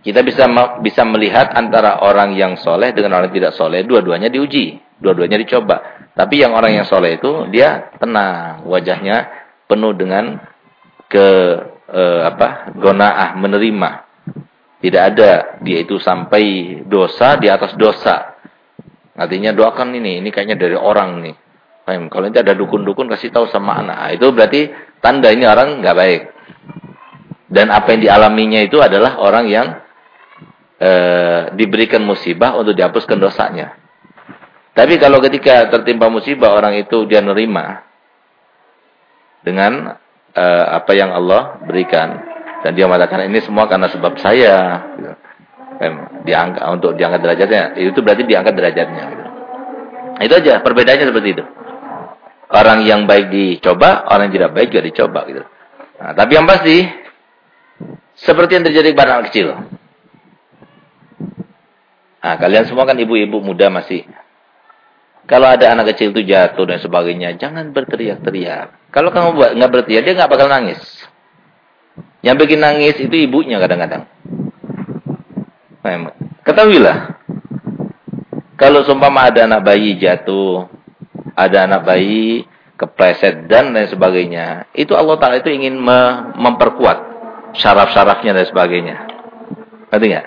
kita bisa bisa melihat antara orang yang soleh dengan orang yang tidak soleh, dua-duanya diuji, dua-duanya dicoba. Tapi yang orang yang soleh itu dia tenang, wajahnya penuh dengan ke eh, apa gonaah menerima. Tidak ada dia itu sampai dosa di atas dosa. Artinya doakan ini, ini kayaknya dari orang nih. Kalau nanti ada dukun-dukun kasih tahu sama anak. Nah, itu berarti tanda ini orang nggak baik. Dan apa yang dialaminya itu adalah orang yang e, diberikan musibah untuk dihapuskan dosanya. Tapi kalau ketika tertimpa musibah orang itu dia nerima dengan e, apa yang Allah berikan. Dan dia mengatakan ini semua karena sebab saya. Diangkat untuk diangkat derajatnya. Itu berarti diangkat derajatnya. Itu aja perbedaannya seperti itu. Orang yang baik dicoba orang yang tidak baik juga dicoba gitu. Nah, tapi yang pasti seperti yang terjadi pada anak kecil Nah, kalian semua kan ibu-ibu muda masih. Kalau ada anak kecil itu jatuh dan sebagainya, jangan berteriak-teriak. Kalau kamu nggak berteriak, dia nggak bakal nangis. Yang bikin nangis itu ibunya kadang-kadang. Ketahuilah, kalau seumpama ada anak bayi jatuh, ada anak bayi kepleset dan lain sebagainya, itu Allah Taala itu ingin memperkuat syaraf-syarafnya dan sebagainya. Ngerti nggak?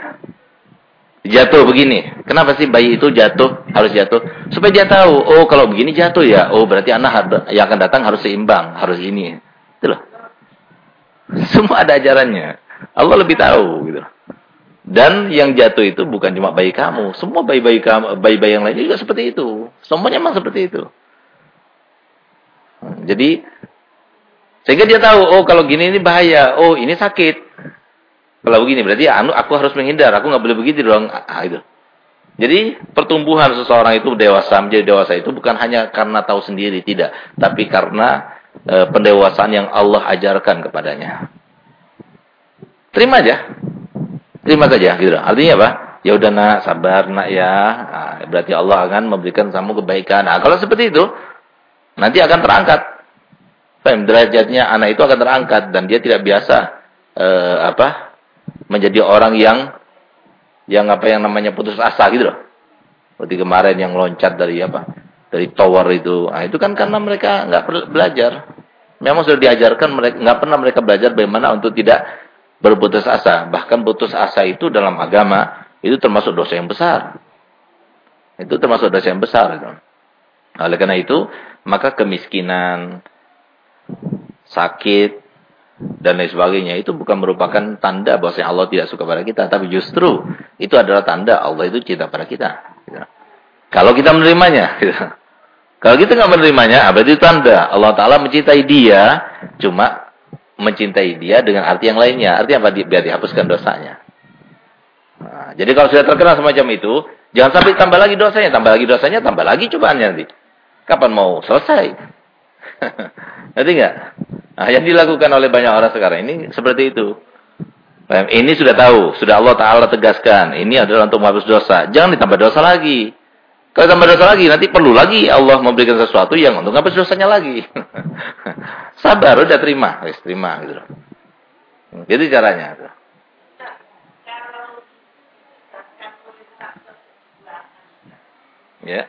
Jatuh begini. Kenapa sih bayi itu jatuh, harus jatuh? Supaya dia tahu, oh kalau begini jatuh ya, oh berarti anak yang akan datang harus seimbang, harus ini. Itu loh. Semua ada ajarannya. Allah lebih tahu gitu. Dan yang jatuh itu bukan cuma bayi kamu, semua bayi-bayi kamu, bayi-bayi yang lain juga seperti itu. Semuanya memang seperti itu. Jadi sehingga dia tahu, oh kalau gini ini bahaya, oh ini sakit. Kalau begini berarti anu aku harus menghindar, aku nggak boleh begitu dong. Ah, itu. Jadi pertumbuhan seseorang itu dewasa menjadi dewasa itu bukan hanya karena tahu sendiri tidak, tapi karena e, pendewasaan yang Allah ajarkan kepadanya. Terima aja. Terima saja gitu. Artinya apa? Ya udah nak, sabar nak ya. Nah, berarti Allah akan memberikan kamu kebaikan. Nah, kalau seperti itu nanti akan terangkat. Derajatnya anak itu akan terangkat dan dia tidak biasa eh, apa? menjadi orang yang yang apa yang namanya putus asa gitu loh. Seperti kemarin yang loncat dari apa? Dari tower itu. Nah, itu kan karena mereka nggak belajar. Memang sudah diajarkan mereka nggak pernah mereka belajar bagaimana untuk tidak berputus asa. Bahkan putus asa itu dalam agama itu termasuk dosa yang besar. Itu termasuk dosa yang besar gitu. Oleh karena itu, maka kemiskinan, sakit, dan lain sebagainya itu bukan merupakan tanda bahwa Allah tidak suka pada kita, tapi justru itu adalah tanda Allah itu cinta pada kita. Kalau kita menerimanya, gitu. kalau kita nggak menerimanya, ah, berarti itu tanda Allah Taala mencintai dia, cuma mencintai dia dengan arti yang lainnya. Arti apa? Biar dihapuskan dosanya. Nah, jadi kalau sudah terkenal semacam itu, jangan sampai tambah lagi dosanya, tambah lagi dosanya, tambah lagi cobaannya nanti. Kapan mau selesai? <laughs> Nanti enggak? Nah, yang dilakukan oleh banyak orang sekarang ini seperti itu. Ini sudah tahu, sudah Allah Ta'ala tegaskan. Ini adalah untuk menghapus dosa. Jangan ditambah dosa lagi. Kalau tambah dosa lagi, nanti perlu lagi Allah memberikan sesuatu yang untuk menghapus dosanya lagi. <laughs> Sabar, udah terima. Terima. Gitu. Jadi caranya. Ya.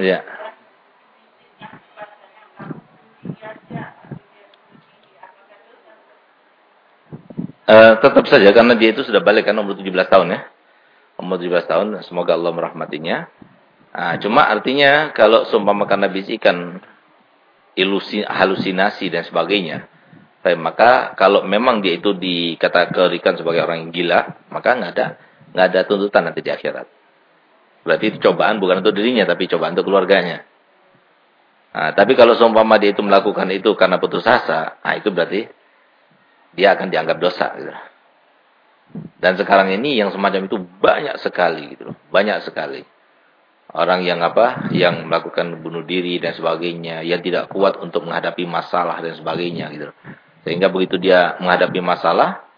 Ya. Uh, tetap saja karena dia itu sudah balik kan umur 17 tahun ya. Umur 17 tahun, semoga Allah merahmatinya. Nah, cuma artinya kalau seumpama karena bisikan ilusi, halusinasi dan sebagainya, maka kalau memang dia itu dikategorikan sebagai orang yang gila, maka nggak ada nggak ada tuntutan nanti di akhirat. Berarti cobaan bukan untuk dirinya, tapi cobaan untuk keluarganya. Nah, tapi kalau seumpama dia itu melakukan itu karena putus asa, nah itu berarti dia akan dianggap dosa gitu. Dan sekarang ini yang semacam itu banyak sekali gitu banyak sekali. Orang yang apa? Yang melakukan bunuh diri dan sebagainya, yang tidak kuat untuk menghadapi masalah dan sebagainya gitu. Sehingga begitu dia menghadapi masalah,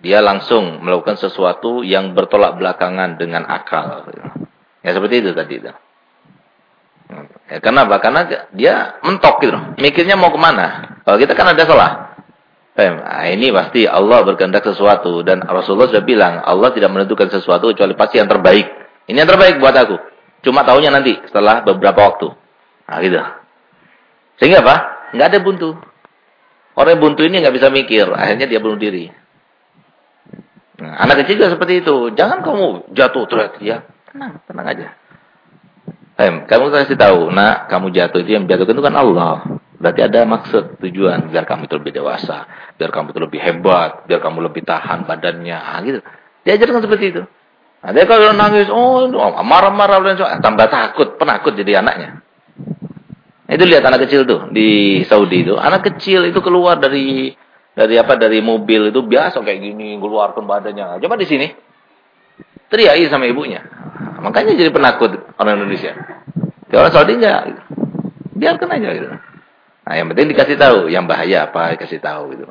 dia langsung melakukan sesuatu yang bertolak belakangan dengan akal. Ya seperti itu tadi. Ya, kenapa? Karena dia mentok gitu. Mikirnya mau ke mana. Kalau kita kan ada salah. Nah, ini pasti Allah berkehendak sesuatu. Dan Rasulullah sudah bilang, Allah tidak menentukan sesuatu kecuali pasti yang terbaik. Ini yang terbaik buat aku. Cuma tahunya nanti, setelah beberapa waktu. Nah gitu. Sehingga apa? Nggak ada buntu. Orang buntu ini nggak bisa mikir. Akhirnya dia bunuh diri. Nah, anak kecil juga seperti itu. Jangan kamu jatuh terus. Ya, tenang, tenang aja. Hem, kamu kasih tahu, nak, kamu jatuh itu yang jatuhkan itu kan Allah. Berarti ada maksud, tujuan biar kamu itu lebih dewasa, biar kamu itu lebih hebat, biar kamu lebih tahan badannya, ah, gitu. Diajarkan seperti itu. Ada nah, kalau nangis, oh marah-marah dan tambah takut, penakut jadi anaknya. Itu lihat anak kecil tuh di Saudi itu, anak kecil itu keluar dari dari apa dari mobil itu biasa kayak gini, keluarkan badannya. Coba di sini, teriak sama ibunya. Makanya jadi penakut orang Indonesia. Kalau orang Saudi enggak. Biarkan aja gitu. Nah, yang penting dikasih tahu yang bahaya apa dikasih tahu gitu.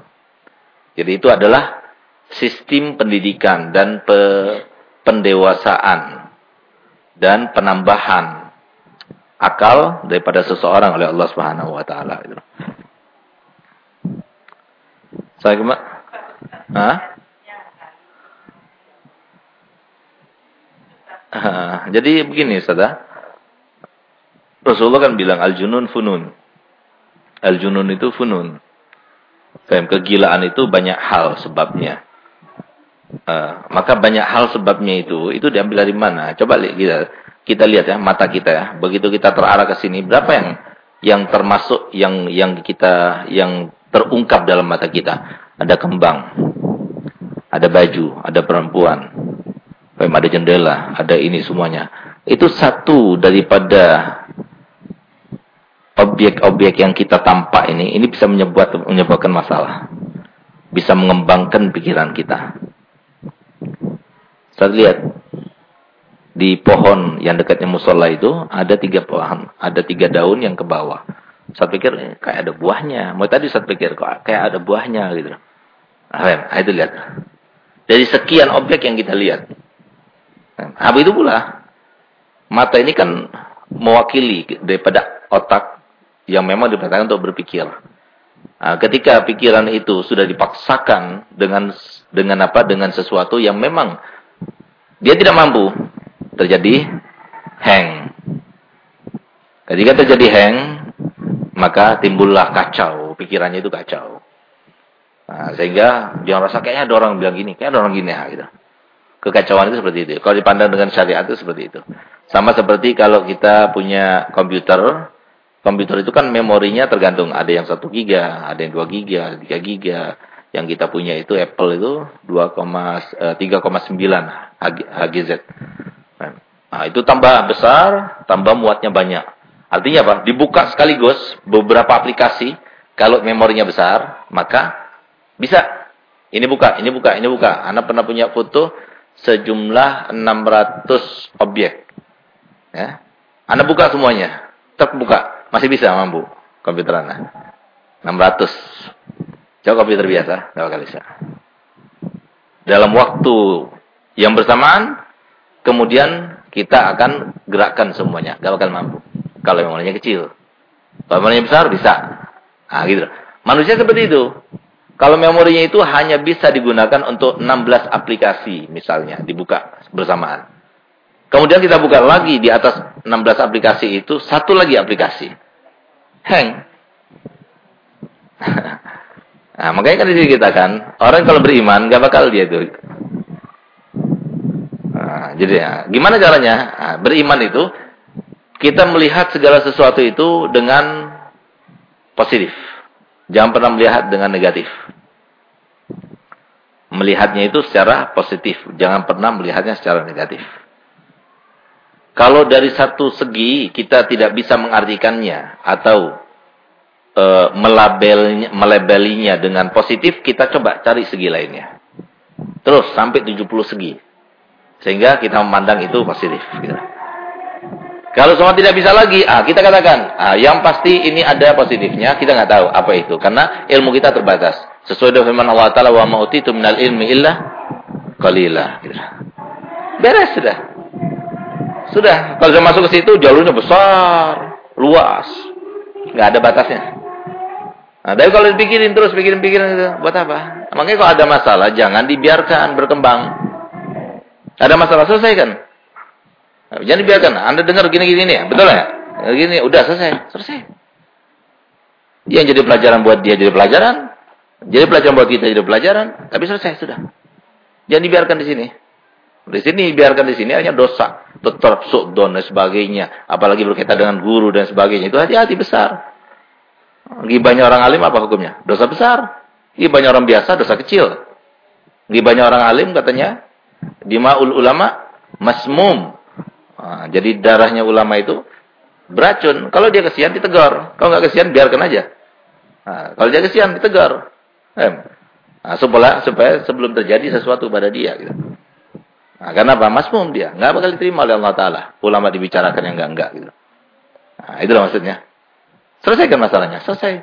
Jadi itu adalah sistem pendidikan dan pe pendewasaan dan penambahan akal daripada seseorang oleh Allah Subhanahu wa taala gitu. Saya kema Hah? jadi begini Ustaz. Rasulullah kan bilang al-junun funun. Al-junun itu funun. Kegilaan itu banyak hal sebabnya. Uh, maka banyak hal sebabnya itu, itu diambil dari mana? Coba lihat kita, kita lihat ya mata kita ya. Begitu kita terarah ke sini, berapa yang yang termasuk yang yang kita yang terungkap dalam mata kita? Ada kembang, ada baju, ada perempuan, ada jendela, ada ini semuanya. Itu satu daripada objek-objek yang kita tampak ini, ini bisa menyebut, menyebabkan masalah. Bisa mengembangkan pikiran kita. Saya lihat di pohon yang dekatnya musola itu ada tiga pohon, ada tiga daun yang ke bawah. Saya pikir eh, kayak ada buahnya. Mau tadi saya pikir kok kayak ada buahnya gitu. Nah, itu lihat. Dari sekian objek yang kita lihat, apa itu pula? Mata ini kan mewakili daripada otak yang memang diperintahkan untuk berpikir. Nah, ketika pikiran itu sudah dipaksakan dengan dengan apa? Dengan sesuatu yang memang dia tidak mampu, terjadi hang. Ketika terjadi hang, maka timbullah kacau, pikirannya itu kacau. Nah, sehingga dia rasa kayaknya ada orang bilang gini, kayaknya ada orang gini ya, gitu. Kekacauan itu seperti itu. Kalau dipandang dengan syariat itu seperti itu. Sama seperti kalau kita punya komputer, komputer itu kan memorinya tergantung. Ada yang 1 giga, ada yang 2 giga, 3 giga. Yang kita punya itu Apple itu 3,9 HGZ. Nah, itu tambah besar, tambah muatnya banyak. Artinya apa? Dibuka sekaligus beberapa aplikasi. Kalau memorinya besar, maka bisa. Ini buka, ini buka, ini buka. Anda pernah punya foto sejumlah 600 objek. Ya. Anda buka semuanya. Terbuka. Masih bisa mampu komputer Anda. 600. Coba komputer biasa, tidak bakal bisa. Dalam waktu yang bersamaan, kemudian kita akan gerakkan semuanya. Tidak bakal mampu. Kalau memorinya kecil. Kalau memorinya besar, bisa. Nah, gitu. Manusia seperti itu. Kalau memorinya itu hanya bisa digunakan untuk 16 aplikasi misalnya dibuka bersamaan. Kemudian kita buka lagi di atas 16 aplikasi itu satu lagi aplikasi. Hang. <laughs> nah, makanya kan di sini kita kan orang kalau beriman gak bakal dia itu. Nah, jadi ya, gimana caranya? Nah, beriman itu kita melihat segala sesuatu itu dengan positif. Jangan pernah melihat dengan negatif. Melihatnya itu secara positif. Jangan pernah melihatnya secara negatif. Kalau dari satu segi kita tidak bisa mengartikannya atau e, melabelnya, melabelinya dengan positif, kita coba cari segi lainnya. Terus sampai 70 segi. Sehingga kita memandang itu positif. Gitu. Kalau semua tidak bisa lagi, ah kita katakan, ah, yang pasti ini ada positifnya, kita nggak tahu apa itu, karena ilmu kita terbatas. Sesuai dengan firman Allah Taala, wa ma'utitu minal ilmi illa qalila. Gitu. Beres sudah. Sudah. Kalau saya masuk ke situ jalurnya besar. luas. nggak ada batasnya. Nah, tapi kalau dipikirin terus, pikirin-pikirin itu, buat apa? Makanya kalau ada masalah, jangan dibiarkan berkembang. Ada masalah, selesaikan. Jangan dibiarkan. Anda dengar gini-gini nih, betul ya? Gini, udah selesai, selesai. Yang jadi pelajaran buat dia jadi pelajaran, jadi pelajaran buat kita jadi pelajaran, tapi selesai sudah. Jangan dibiarkan di sini. Di sini biarkan di sini hanya dosa, tetap sudon dan sebagainya, apalagi berkaitan dengan guru dan sebagainya. Itu hati-hati besar. Gibahnya orang alim apa hukumnya? Dosa besar. Gibahnya orang biasa dosa kecil. Gibahnya orang alim katanya dimaul ulama masmum. Nah, jadi darahnya ulama itu beracun. Kalau dia kesian ditegar. Kalau nggak kesian biarkan aja. Nah, kalau dia kesian ditegar. Eh, nah, supaya supaya sebelum terjadi sesuatu pada dia gitu. Nah, karena apa? Masmum dia. Nggak bakal diterima oleh Allah Ta'ala. Ulama dibicarakan yang enggak-enggak. Gitu. Nah, itulah maksudnya. Selesaikan masalahnya. Selesai.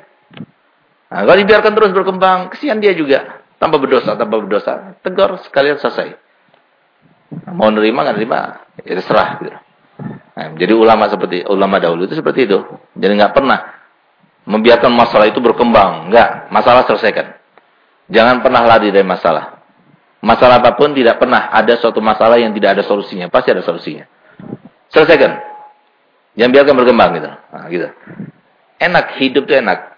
Nah, kalau dibiarkan terus berkembang, kesian dia juga. Tanpa berdosa, tanpa berdosa. Tegur sekalian selesai. Mau nerima, nggak nerima, ya serah. Gitu. Nah, jadi ulama seperti ulama dahulu itu seperti itu. Jadi nggak pernah membiarkan masalah itu berkembang. Enggak, masalah selesaikan. Jangan pernah lari dari masalah. Masalah apa pun tidak pernah ada suatu masalah yang tidak ada solusinya. Pasti ada solusinya. Selesaikan. Jangan biarkan berkembang gitu. Nah, gitu. Enak, hidup itu enak.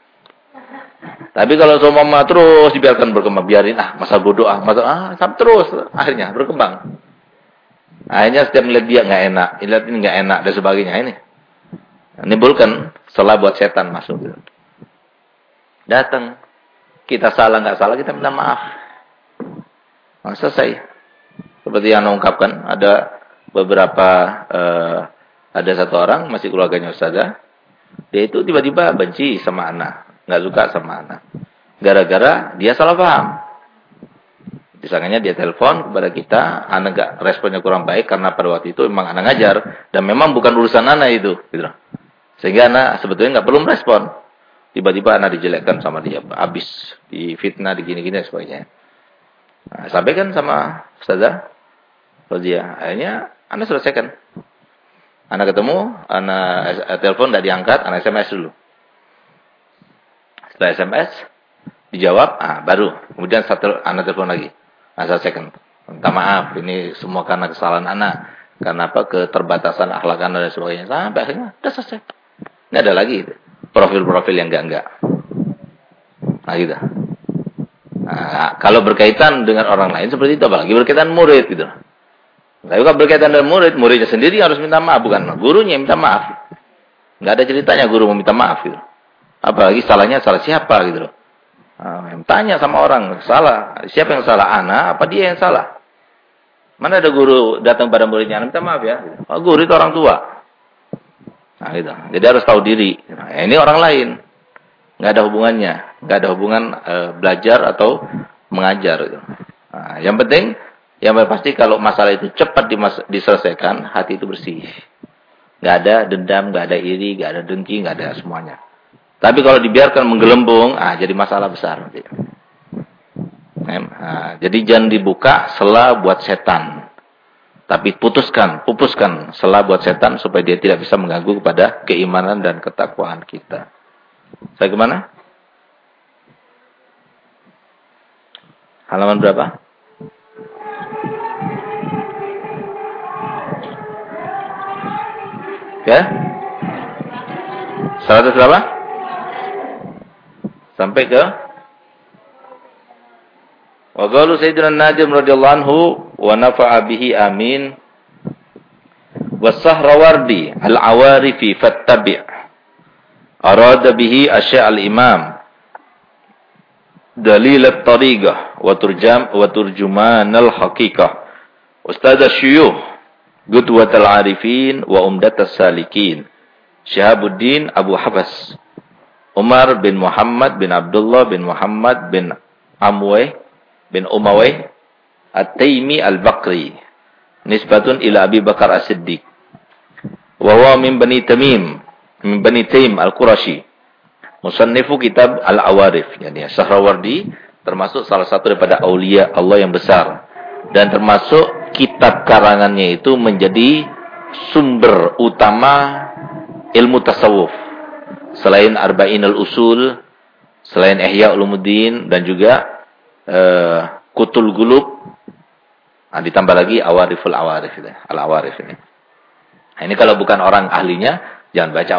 Tapi kalau semua terus dibiarkan berkembang, biarin ah masa bodoh ah, masa ah terus akhirnya berkembang. Akhirnya setiap melihat dia nggak enak, lihat ini nggak enak dan sebagainya ini. Nimbulkan setelah buat setan masuk gitu. Datang, kita salah nggak salah kita minta maaf. Nah, selesai. Seperti yang ungkapkan, ada beberapa, uh, ada satu orang, masih keluarganya Ustazah, dia itu tiba-tiba benci sama anak. Nggak suka sama anak. Gara-gara dia salah paham. Disangkanya dia telepon kepada kita, anak gak responnya kurang baik karena pada waktu itu memang anak ngajar dan memang bukan urusan anak itu, gitu. Sehingga anak sebetulnya nggak perlu merespon. Tiba-tiba anak dijelekkan sama dia, habis di fitnah, di gini-gini sebagainya. Nah, sampaikan sama Ustazah Fazia. Akhirnya Anda selesaikan. Anda ketemu, Anda eh, telepon tidak diangkat, Anda SMS dulu. Setelah SMS, dijawab, ah, baru. Kemudian satu Anda telepon lagi. Anda selesaikan. Minta maaf, ini semua karena kesalahan Anda. Karena apa? Keterbatasan akhlak Anda dan sebagainya. Sampai akhirnya, sudah selesai. Ini ada lagi profil-profil yang enggak-enggak. Nah gitu. Nah, kalau berkaitan dengan orang lain seperti itu, apalagi berkaitan murid gitu. Tapi kalau berkaitan dengan murid, muridnya sendiri harus minta maaf, bukan gurunya yang minta maaf. Nggak ada ceritanya guru mau minta maaf gitu. Apalagi salahnya salah siapa gitu Nah, tanya sama orang, salah, siapa yang salah? Anak apa dia yang salah? Mana ada guru datang pada muridnya, minta maaf ya. Oh, guru itu orang tua. Nah, gitu. Jadi harus tahu diri. Nah, ini orang lain nggak ada hubungannya, nggak ada hubungan e, belajar atau mengajar. Gitu. Nah, yang penting, yang pasti kalau masalah itu cepat diselesaikan, hati itu bersih. Nggak ada dendam, nggak ada iri, nggak ada dengki, nggak ada semuanya. Tapi kalau dibiarkan menggelembung, ah jadi masalah besar. Nah, jadi jangan dibuka selah buat setan. Tapi putuskan, pupuskan selah buat setan supaya dia tidak bisa mengganggu kepada keimanan dan ketakwaan kita. Saya ke mana? Halaman berapa? Ya? 100 berapa? Sampai ke? Wa qalu sayyidina Najim radhiyallahu anhu wa nafa'a bihi amin. Wa sahrawardi al-awarifi fattabi' arada bihi asya al-imam. Dalil at-tariqah wa turjam wa turjuman al-haqiqah. Ustaz syuyukh gudwat al-arifin wa umdat as-salikin. Syahabuddin Abu Hafs Umar bin Muhammad bin Abdullah bin Muhammad bin Amway bin Umaway At-Taimi Al-Bakri nisbatun ila Abi Bakar As-Siddiq wa huwa min Bani Tamim min Bani Taim Al-Qurashi. Musannifu kitab Al-Awarif. Yani Sahrawardi termasuk salah satu daripada aulia Allah yang besar. Dan termasuk kitab karangannya itu menjadi sumber utama ilmu tasawuf. Selain Arba'inul Usul, selain Ihya Ulumuddin dan juga uh, Kutul Gulub. Nah, ditambah lagi Awariful Awarif Al-Awarif ini. Nah, ini kalau bukan orang ahlinya, jangan baca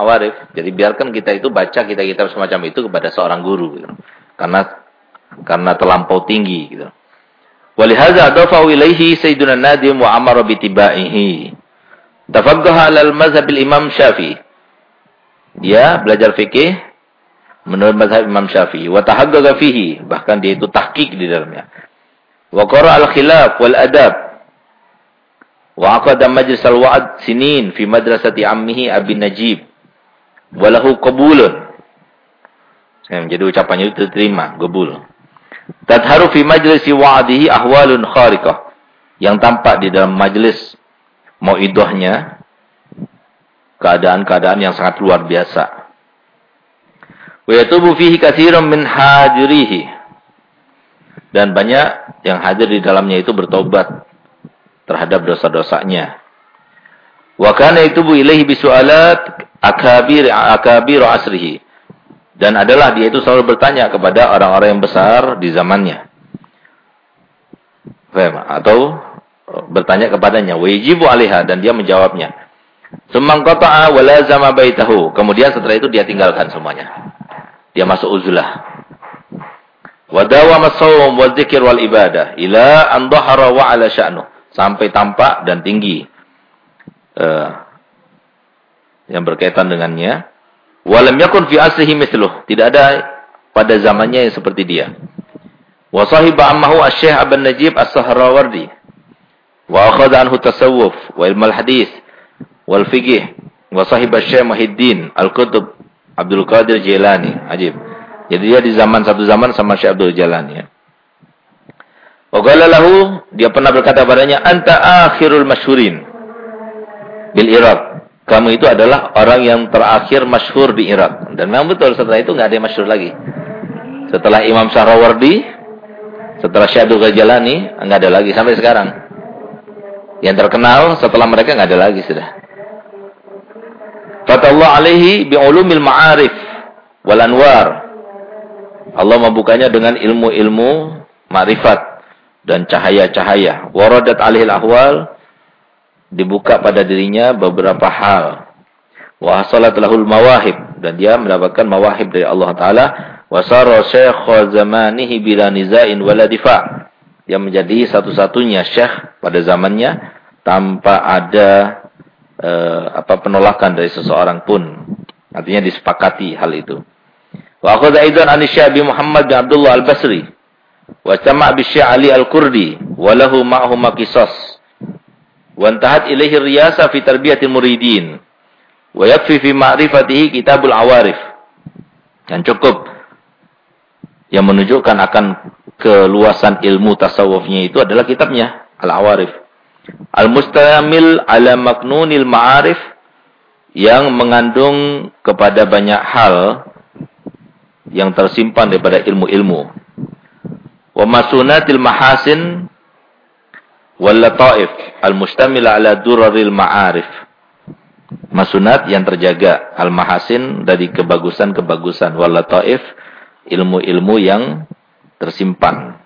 Awarif. Jadi biarkan kita itu baca kita-kita semacam itu kepada seorang guru gitu. Karena karena terlampau tinggi gitu. Walihaza adafa ilaihi Sayyiduna Nadim wa amara bitibaihi. Tafaqaha alal mazhab Imam Syafi'i. Dia belajar fikih menurut mazhab Imam Syafi'i wa tahaqqaqa fihi, bahkan dia itu tahqiq di dalamnya. Wa qara al-khilaf wal adab. Wa aqada majlis al-wa'd sinin fi madrasati ammihi Abi Najib. Wa lahu qabulun. Jadi ucapannya itu diterima, qabul. Tadharu fi majlisi wa'adihi ahwalun khariqah. Yang tampak di dalam majlis mau'idahnya keadaan-keadaan yang sangat luar biasa. Wa yatubu fihi katsiran min hadirihi. Dan banyak yang hadir di dalamnya itu bertobat terhadap dosa-dosanya. Wa kana yatubu ilaihi bisu'alat akabir akabir asrihi dan adalah dia itu selalu bertanya kepada orang-orang yang besar di zamannya. Atau bertanya kepadanya. Wajibu alaiha. Dan dia menjawabnya. Sumang qata'a walazama baitahu. Kemudian setelah itu dia tinggalkan semuanya. Dia masuk uzlah. Wadawa masawum wal dzikir wal ibadah. Ila an dhahara wa ala sya'nu. Sampai tampak dan tinggi. Uh, yang berkaitan dengannya. Walam yakun fi aslihi mithluh. Tidak ada pada zamannya yang seperti dia. Wa sahiba ammahu asy-syekh Aban Najib As-Sahrawardi. Wa akhadha anhu tasawuf wa ilmu al-hadis wal fiqh. Wa sahiba asy-syekh Muhyiddin Al-Qutb Abdul Qadir Jilani. Ajib. Jadi dia di zaman satu zaman sama Syekh Abdul Jalani ya. Wa qala lahu dia pernah berkata padanya anta akhirul masyhurin bil Iraq kamu itu adalah orang yang terakhir masyhur di Irak. Dan memang betul setelah itu nggak ada yang masyhur lagi. Setelah Imam Sahrawardi, setelah Syaikhul Jalani, nggak ada lagi sampai sekarang. Yang terkenal setelah mereka nggak ada lagi sudah. Fatallah alaihi bi'ulumil ma'arif wal anwar. Allah membukanya dengan ilmu-ilmu ma'rifat dan cahaya-cahaya. Waradat alihil ahwal dibuka pada dirinya beberapa hal. Wa lahul mawahib dan dia mendapatkan mawahib dari Allah taala wa syekh zamanihi bila nizain wala difa. Dia menjadi satu-satunya syekh pada zamannya tanpa ada uh, apa penolakan dari seseorang pun. Artinya disepakati hal itu. Wa akhadha aidan an Syabi Muhammad bin Abdullah Al-Basri wa sama' bi Ali Al-Kurdi wa lahu ma'hum qisas Wantahat ilaihi riyasa fi tarbiyatil muridin. Wa yakfi fi ma'rifatihi kitabul awarif. Dan cukup yang menunjukkan akan keluasan ilmu tasawufnya itu adalah kitabnya Al-Awarif. Al-Mustamil ala maknunil ma'arif yang mengandung kepada banyak hal yang tersimpan daripada ilmu-ilmu. Wa masunatil mahasin wal lataif al mustamila ala duraril ma'arif. Masunat yang terjaga al mahasin dari kebagusan-kebagusan wal lataif ilmu-ilmu yang tersimpan.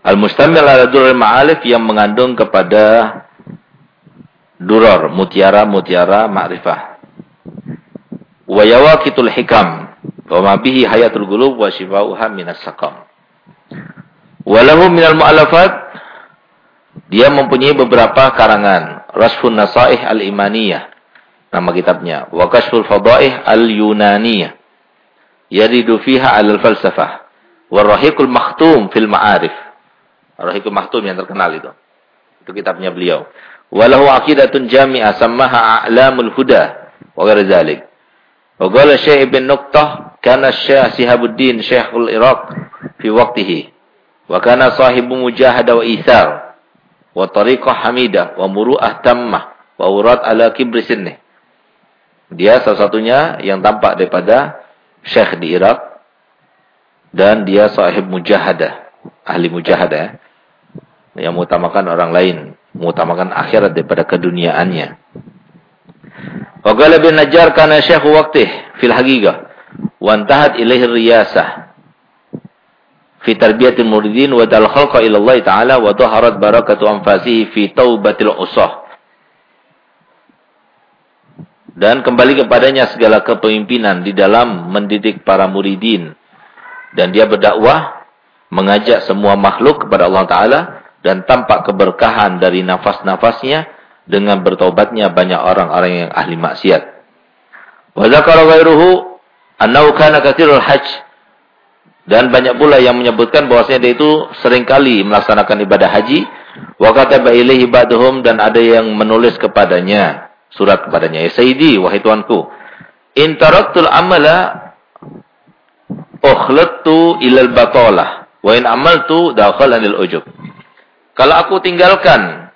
Al mustamil ala duraril ma'arif yang mengandung kepada durar, mutiara-mutiara ma'rifah. Wa yawaqitul hikam wa ma bihi hayatul qulub wa shifauha minas saqam. Walahu minal mu'alafat dia mempunyai beberapa karangan. Rasfun Nasaih Al-Imaniyah. Nama kitabnya. Wa Kashful Fadaih Al-Yunaniyah. Yaridu fiha al-falsafah. Wa Rahikul Makhtum fil Ma'arif. Rahikul Makhtum yang terkenal itu. Itu kitabnya beliau. Walahu aqidatun jami'ah sammaha a'lamul huda. Wa ghairi zalik. Wa qala Syekh Ibn Nuqtah kana Syekh Sihabuddin Syekhul Iraq fi waqtihi. Wa kana sahibu mujahada wa ithar wa tariqah hamidah wa muru'ah tammah wa urat ala kibri. Dia salah satunya yang tampak daripada syekh di Irak dan dia sahib mujahadah, ahli mujahadah yang mengutamakan orang lain, mengutamakan akhirat daripada keduniaannya. Wa qala bin Najjar kana syekh waqtih fil haqiqah wa intahat ilaihi riyasah. Fi tarbiyatil muridin wa dal khalqa ila Allah taala wa dhaharat barakatu anfasihi fi taubatil usah. Dan kembali kepadanya segala kepemimpinan di dalam mendidik para muridin. Dan dia berdakwah mengajak semua makhluk kepada Allah taala dan tampak keberkahan dari nafas-nafasnya dengan bertobatnya banyak orang-orang yang ahli maksiat. Wa dzakara ghairuhu annahu kana katsirul hajj. Dan banyak pula yang menyebutkan bahwasanya dia itu sering kali melaksanakan ibadah haji. Wa kataba ilaihi ba'dhum dan ada yang menulis kepadanya surat kepadanya. Ya sayyidi wahai tuanku in taraktul amala ukhlattu ilal batalah. Wa in amaltu dakhalanil ujub kalau aku tinggalkan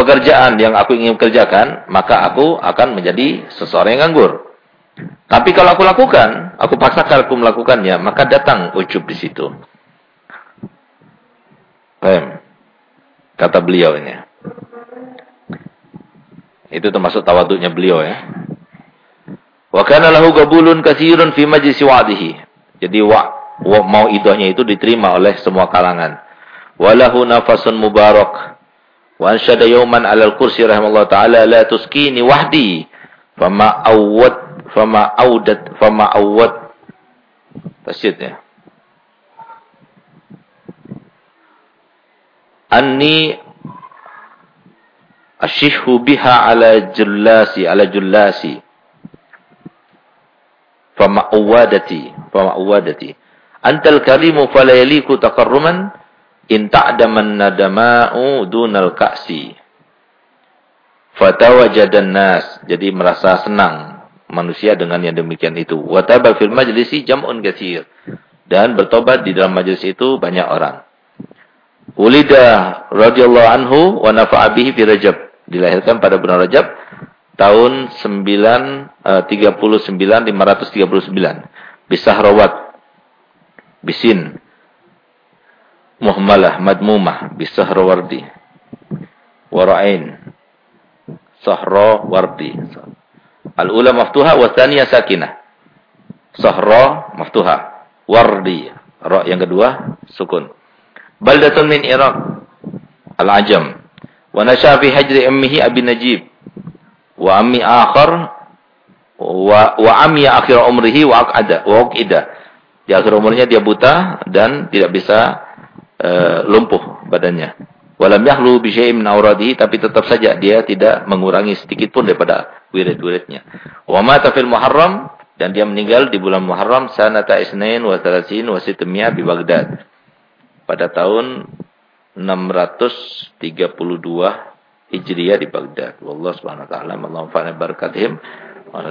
pekerjaan yang aku ingin kerjakan, maka aku akan menjadi seseorang yang nganggur. Tapi kalau aku lakukan, aku paksakan aku melakukannya, maka datang ujub di situ. Paham? Kata beliau ini. Itu termasuk tawaduknya beliau ya. Wa kana lahu gabulun katsirun fi majlisi wa'dihi. Jadi wa, wa mau idahnya itu diterima oleh semua kalangan. وله نفس مبارك. وأنشد يوما على الكرسي رحمه الله تعالى لا تسكيني وحدي فما أود فما أودت فما أود تسجدnya أني أشيه بها على جلاسي على جلاسي. فما أوادتي فما أوادتي. أنت الكريم فلا يليك تكرما in ta'daman nadama'u dunal ka'si. Fatawajadan nas. Jadi merasa senang manusia dengan yang demikian itu. Wataba fil majlisi jam'un katsir. Dan bertobat di dalam majlis itu banyak orang. Ulida radhiyallahu anhu wa nafa'a bihi. Dilahirkan pada bulan Rajab tahun 9 uh, 39 539 Bisahrawat bisin muhmalah madmumah bisahra wardi. Wara'in. Sahra wardi. Al-ula maftuha wa thaniya sakinah. Sahra maftuha. Wardi. Ra yang kedua sukun. Baldatun min iraq. Al-ajam. Wa nasha fi hajri ummihi abi najib. Wa ammi akhar. Wa wa ammi akhir umrihi wa aqada. Wa aqida. Di akhir umurnya dia buta dan tidak bisa uh, lumpuh badannya. Walam yahlu bi syai'in min tapi tetap saja dia tidak mengurangi sedikit pun daripada wirid-wiridnya. Wa mata Muharram dan dia meninggal di bulan Muharram sanata isnain wa thalathin wa sitmiya bi Baghdad. Pada tahun 632 Hijriah di Baghdad. Wallahu subhanahu wa ta'ala. Allahumma fa'na barakatihim. Wa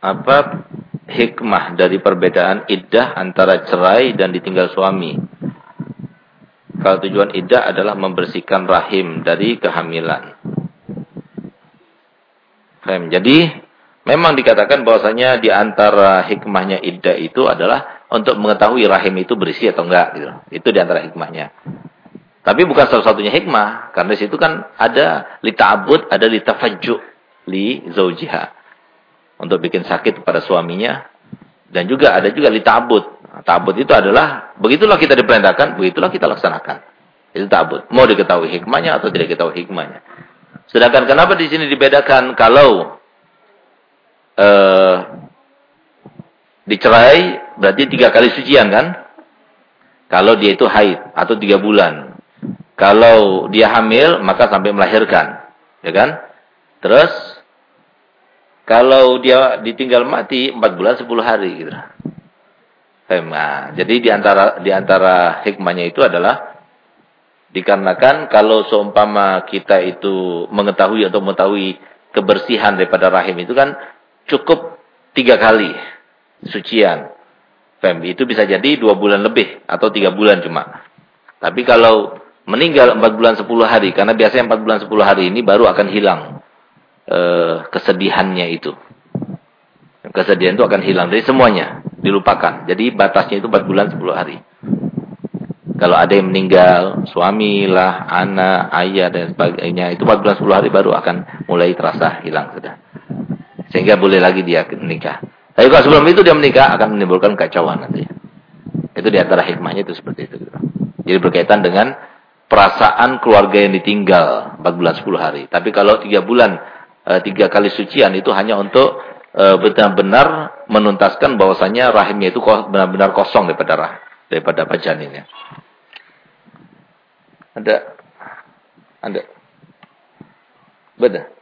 apa hikmah dari perbedaan iddah antara cerai dan ditinggal suami? Kalau tujuan iddah adalah membersihkan rahim dari kehamilan. Jadi memang dikatakan bahwasanya di antara hikmahnya iddah itu adalah untuk mengetahui rahim itu bersih atau enggak gitu. Itu di antara hikmahnya. Tapi bukan satu-satunya hikmah, karena di situ kan ada li ta'abbud, ada li tafajju li zaujiha untuk bikin sakit kepada suaminya dan juga ada juga li ta'bud. Nah, itu adalah begitulah kita diperintahkan, begitulah kita laksanakan. Itu ta'bud. Mau diketahui hikmahnya atau tidak diketahui hikmahnya. Sedangkan kenapa di sini dibedakan kalau uh, dicerai berarti tiga kali sucian kan? Kalau dia itu haid atau tiga bulan. Kalau dia hamil maka sampai melahirkan, ya kan? Terus kalau dia ditinggal mati 4 bulan 10 hari gitu. Nah, jadi di antara hikmahnya itu adalah dikarenakan kalau seumpama kita itu mengetahui atau mengetahui kebersihan daripada rahim itu kan cukup tiga kali sucian. Fem, itu bisa jadi dua bulan lebih atau tiga bulan cuma. Tapi kalau meninggal empat bulan sepuluh hari, karena biasanya empat bulan sepuluh hari ini baru akan hilang eh, kesedihannya itu. Kesedihan itu akan hilang dari semuanya, dilupakan. Jadi batasnya itu 4 bulan 10 hari. Kalau ada yang meninggal, suami lah, anak, ayah dan sebagainya, itu 4 bulan 10 hari baru akan mulai terasa hilang sudah. Sehingga boleh lagi dia menikah. Tapi kalau sebelum itu dia menikah akan menimbulkan kacauan nanti. Itu di antara hikmahnya itu seperti itu. Jadi berkaitan dengan perasaan keluarga yang ditinggal 4 bulan 10 hari. Tapi kalau 3 bulan, 3 eh, kali sucian itu hanya untuk eh, benar-benar menuntaskan bahwasanya rahimnya itu benar-benar kosong daripada rah, daripada janinnya. Ada ada. Benar.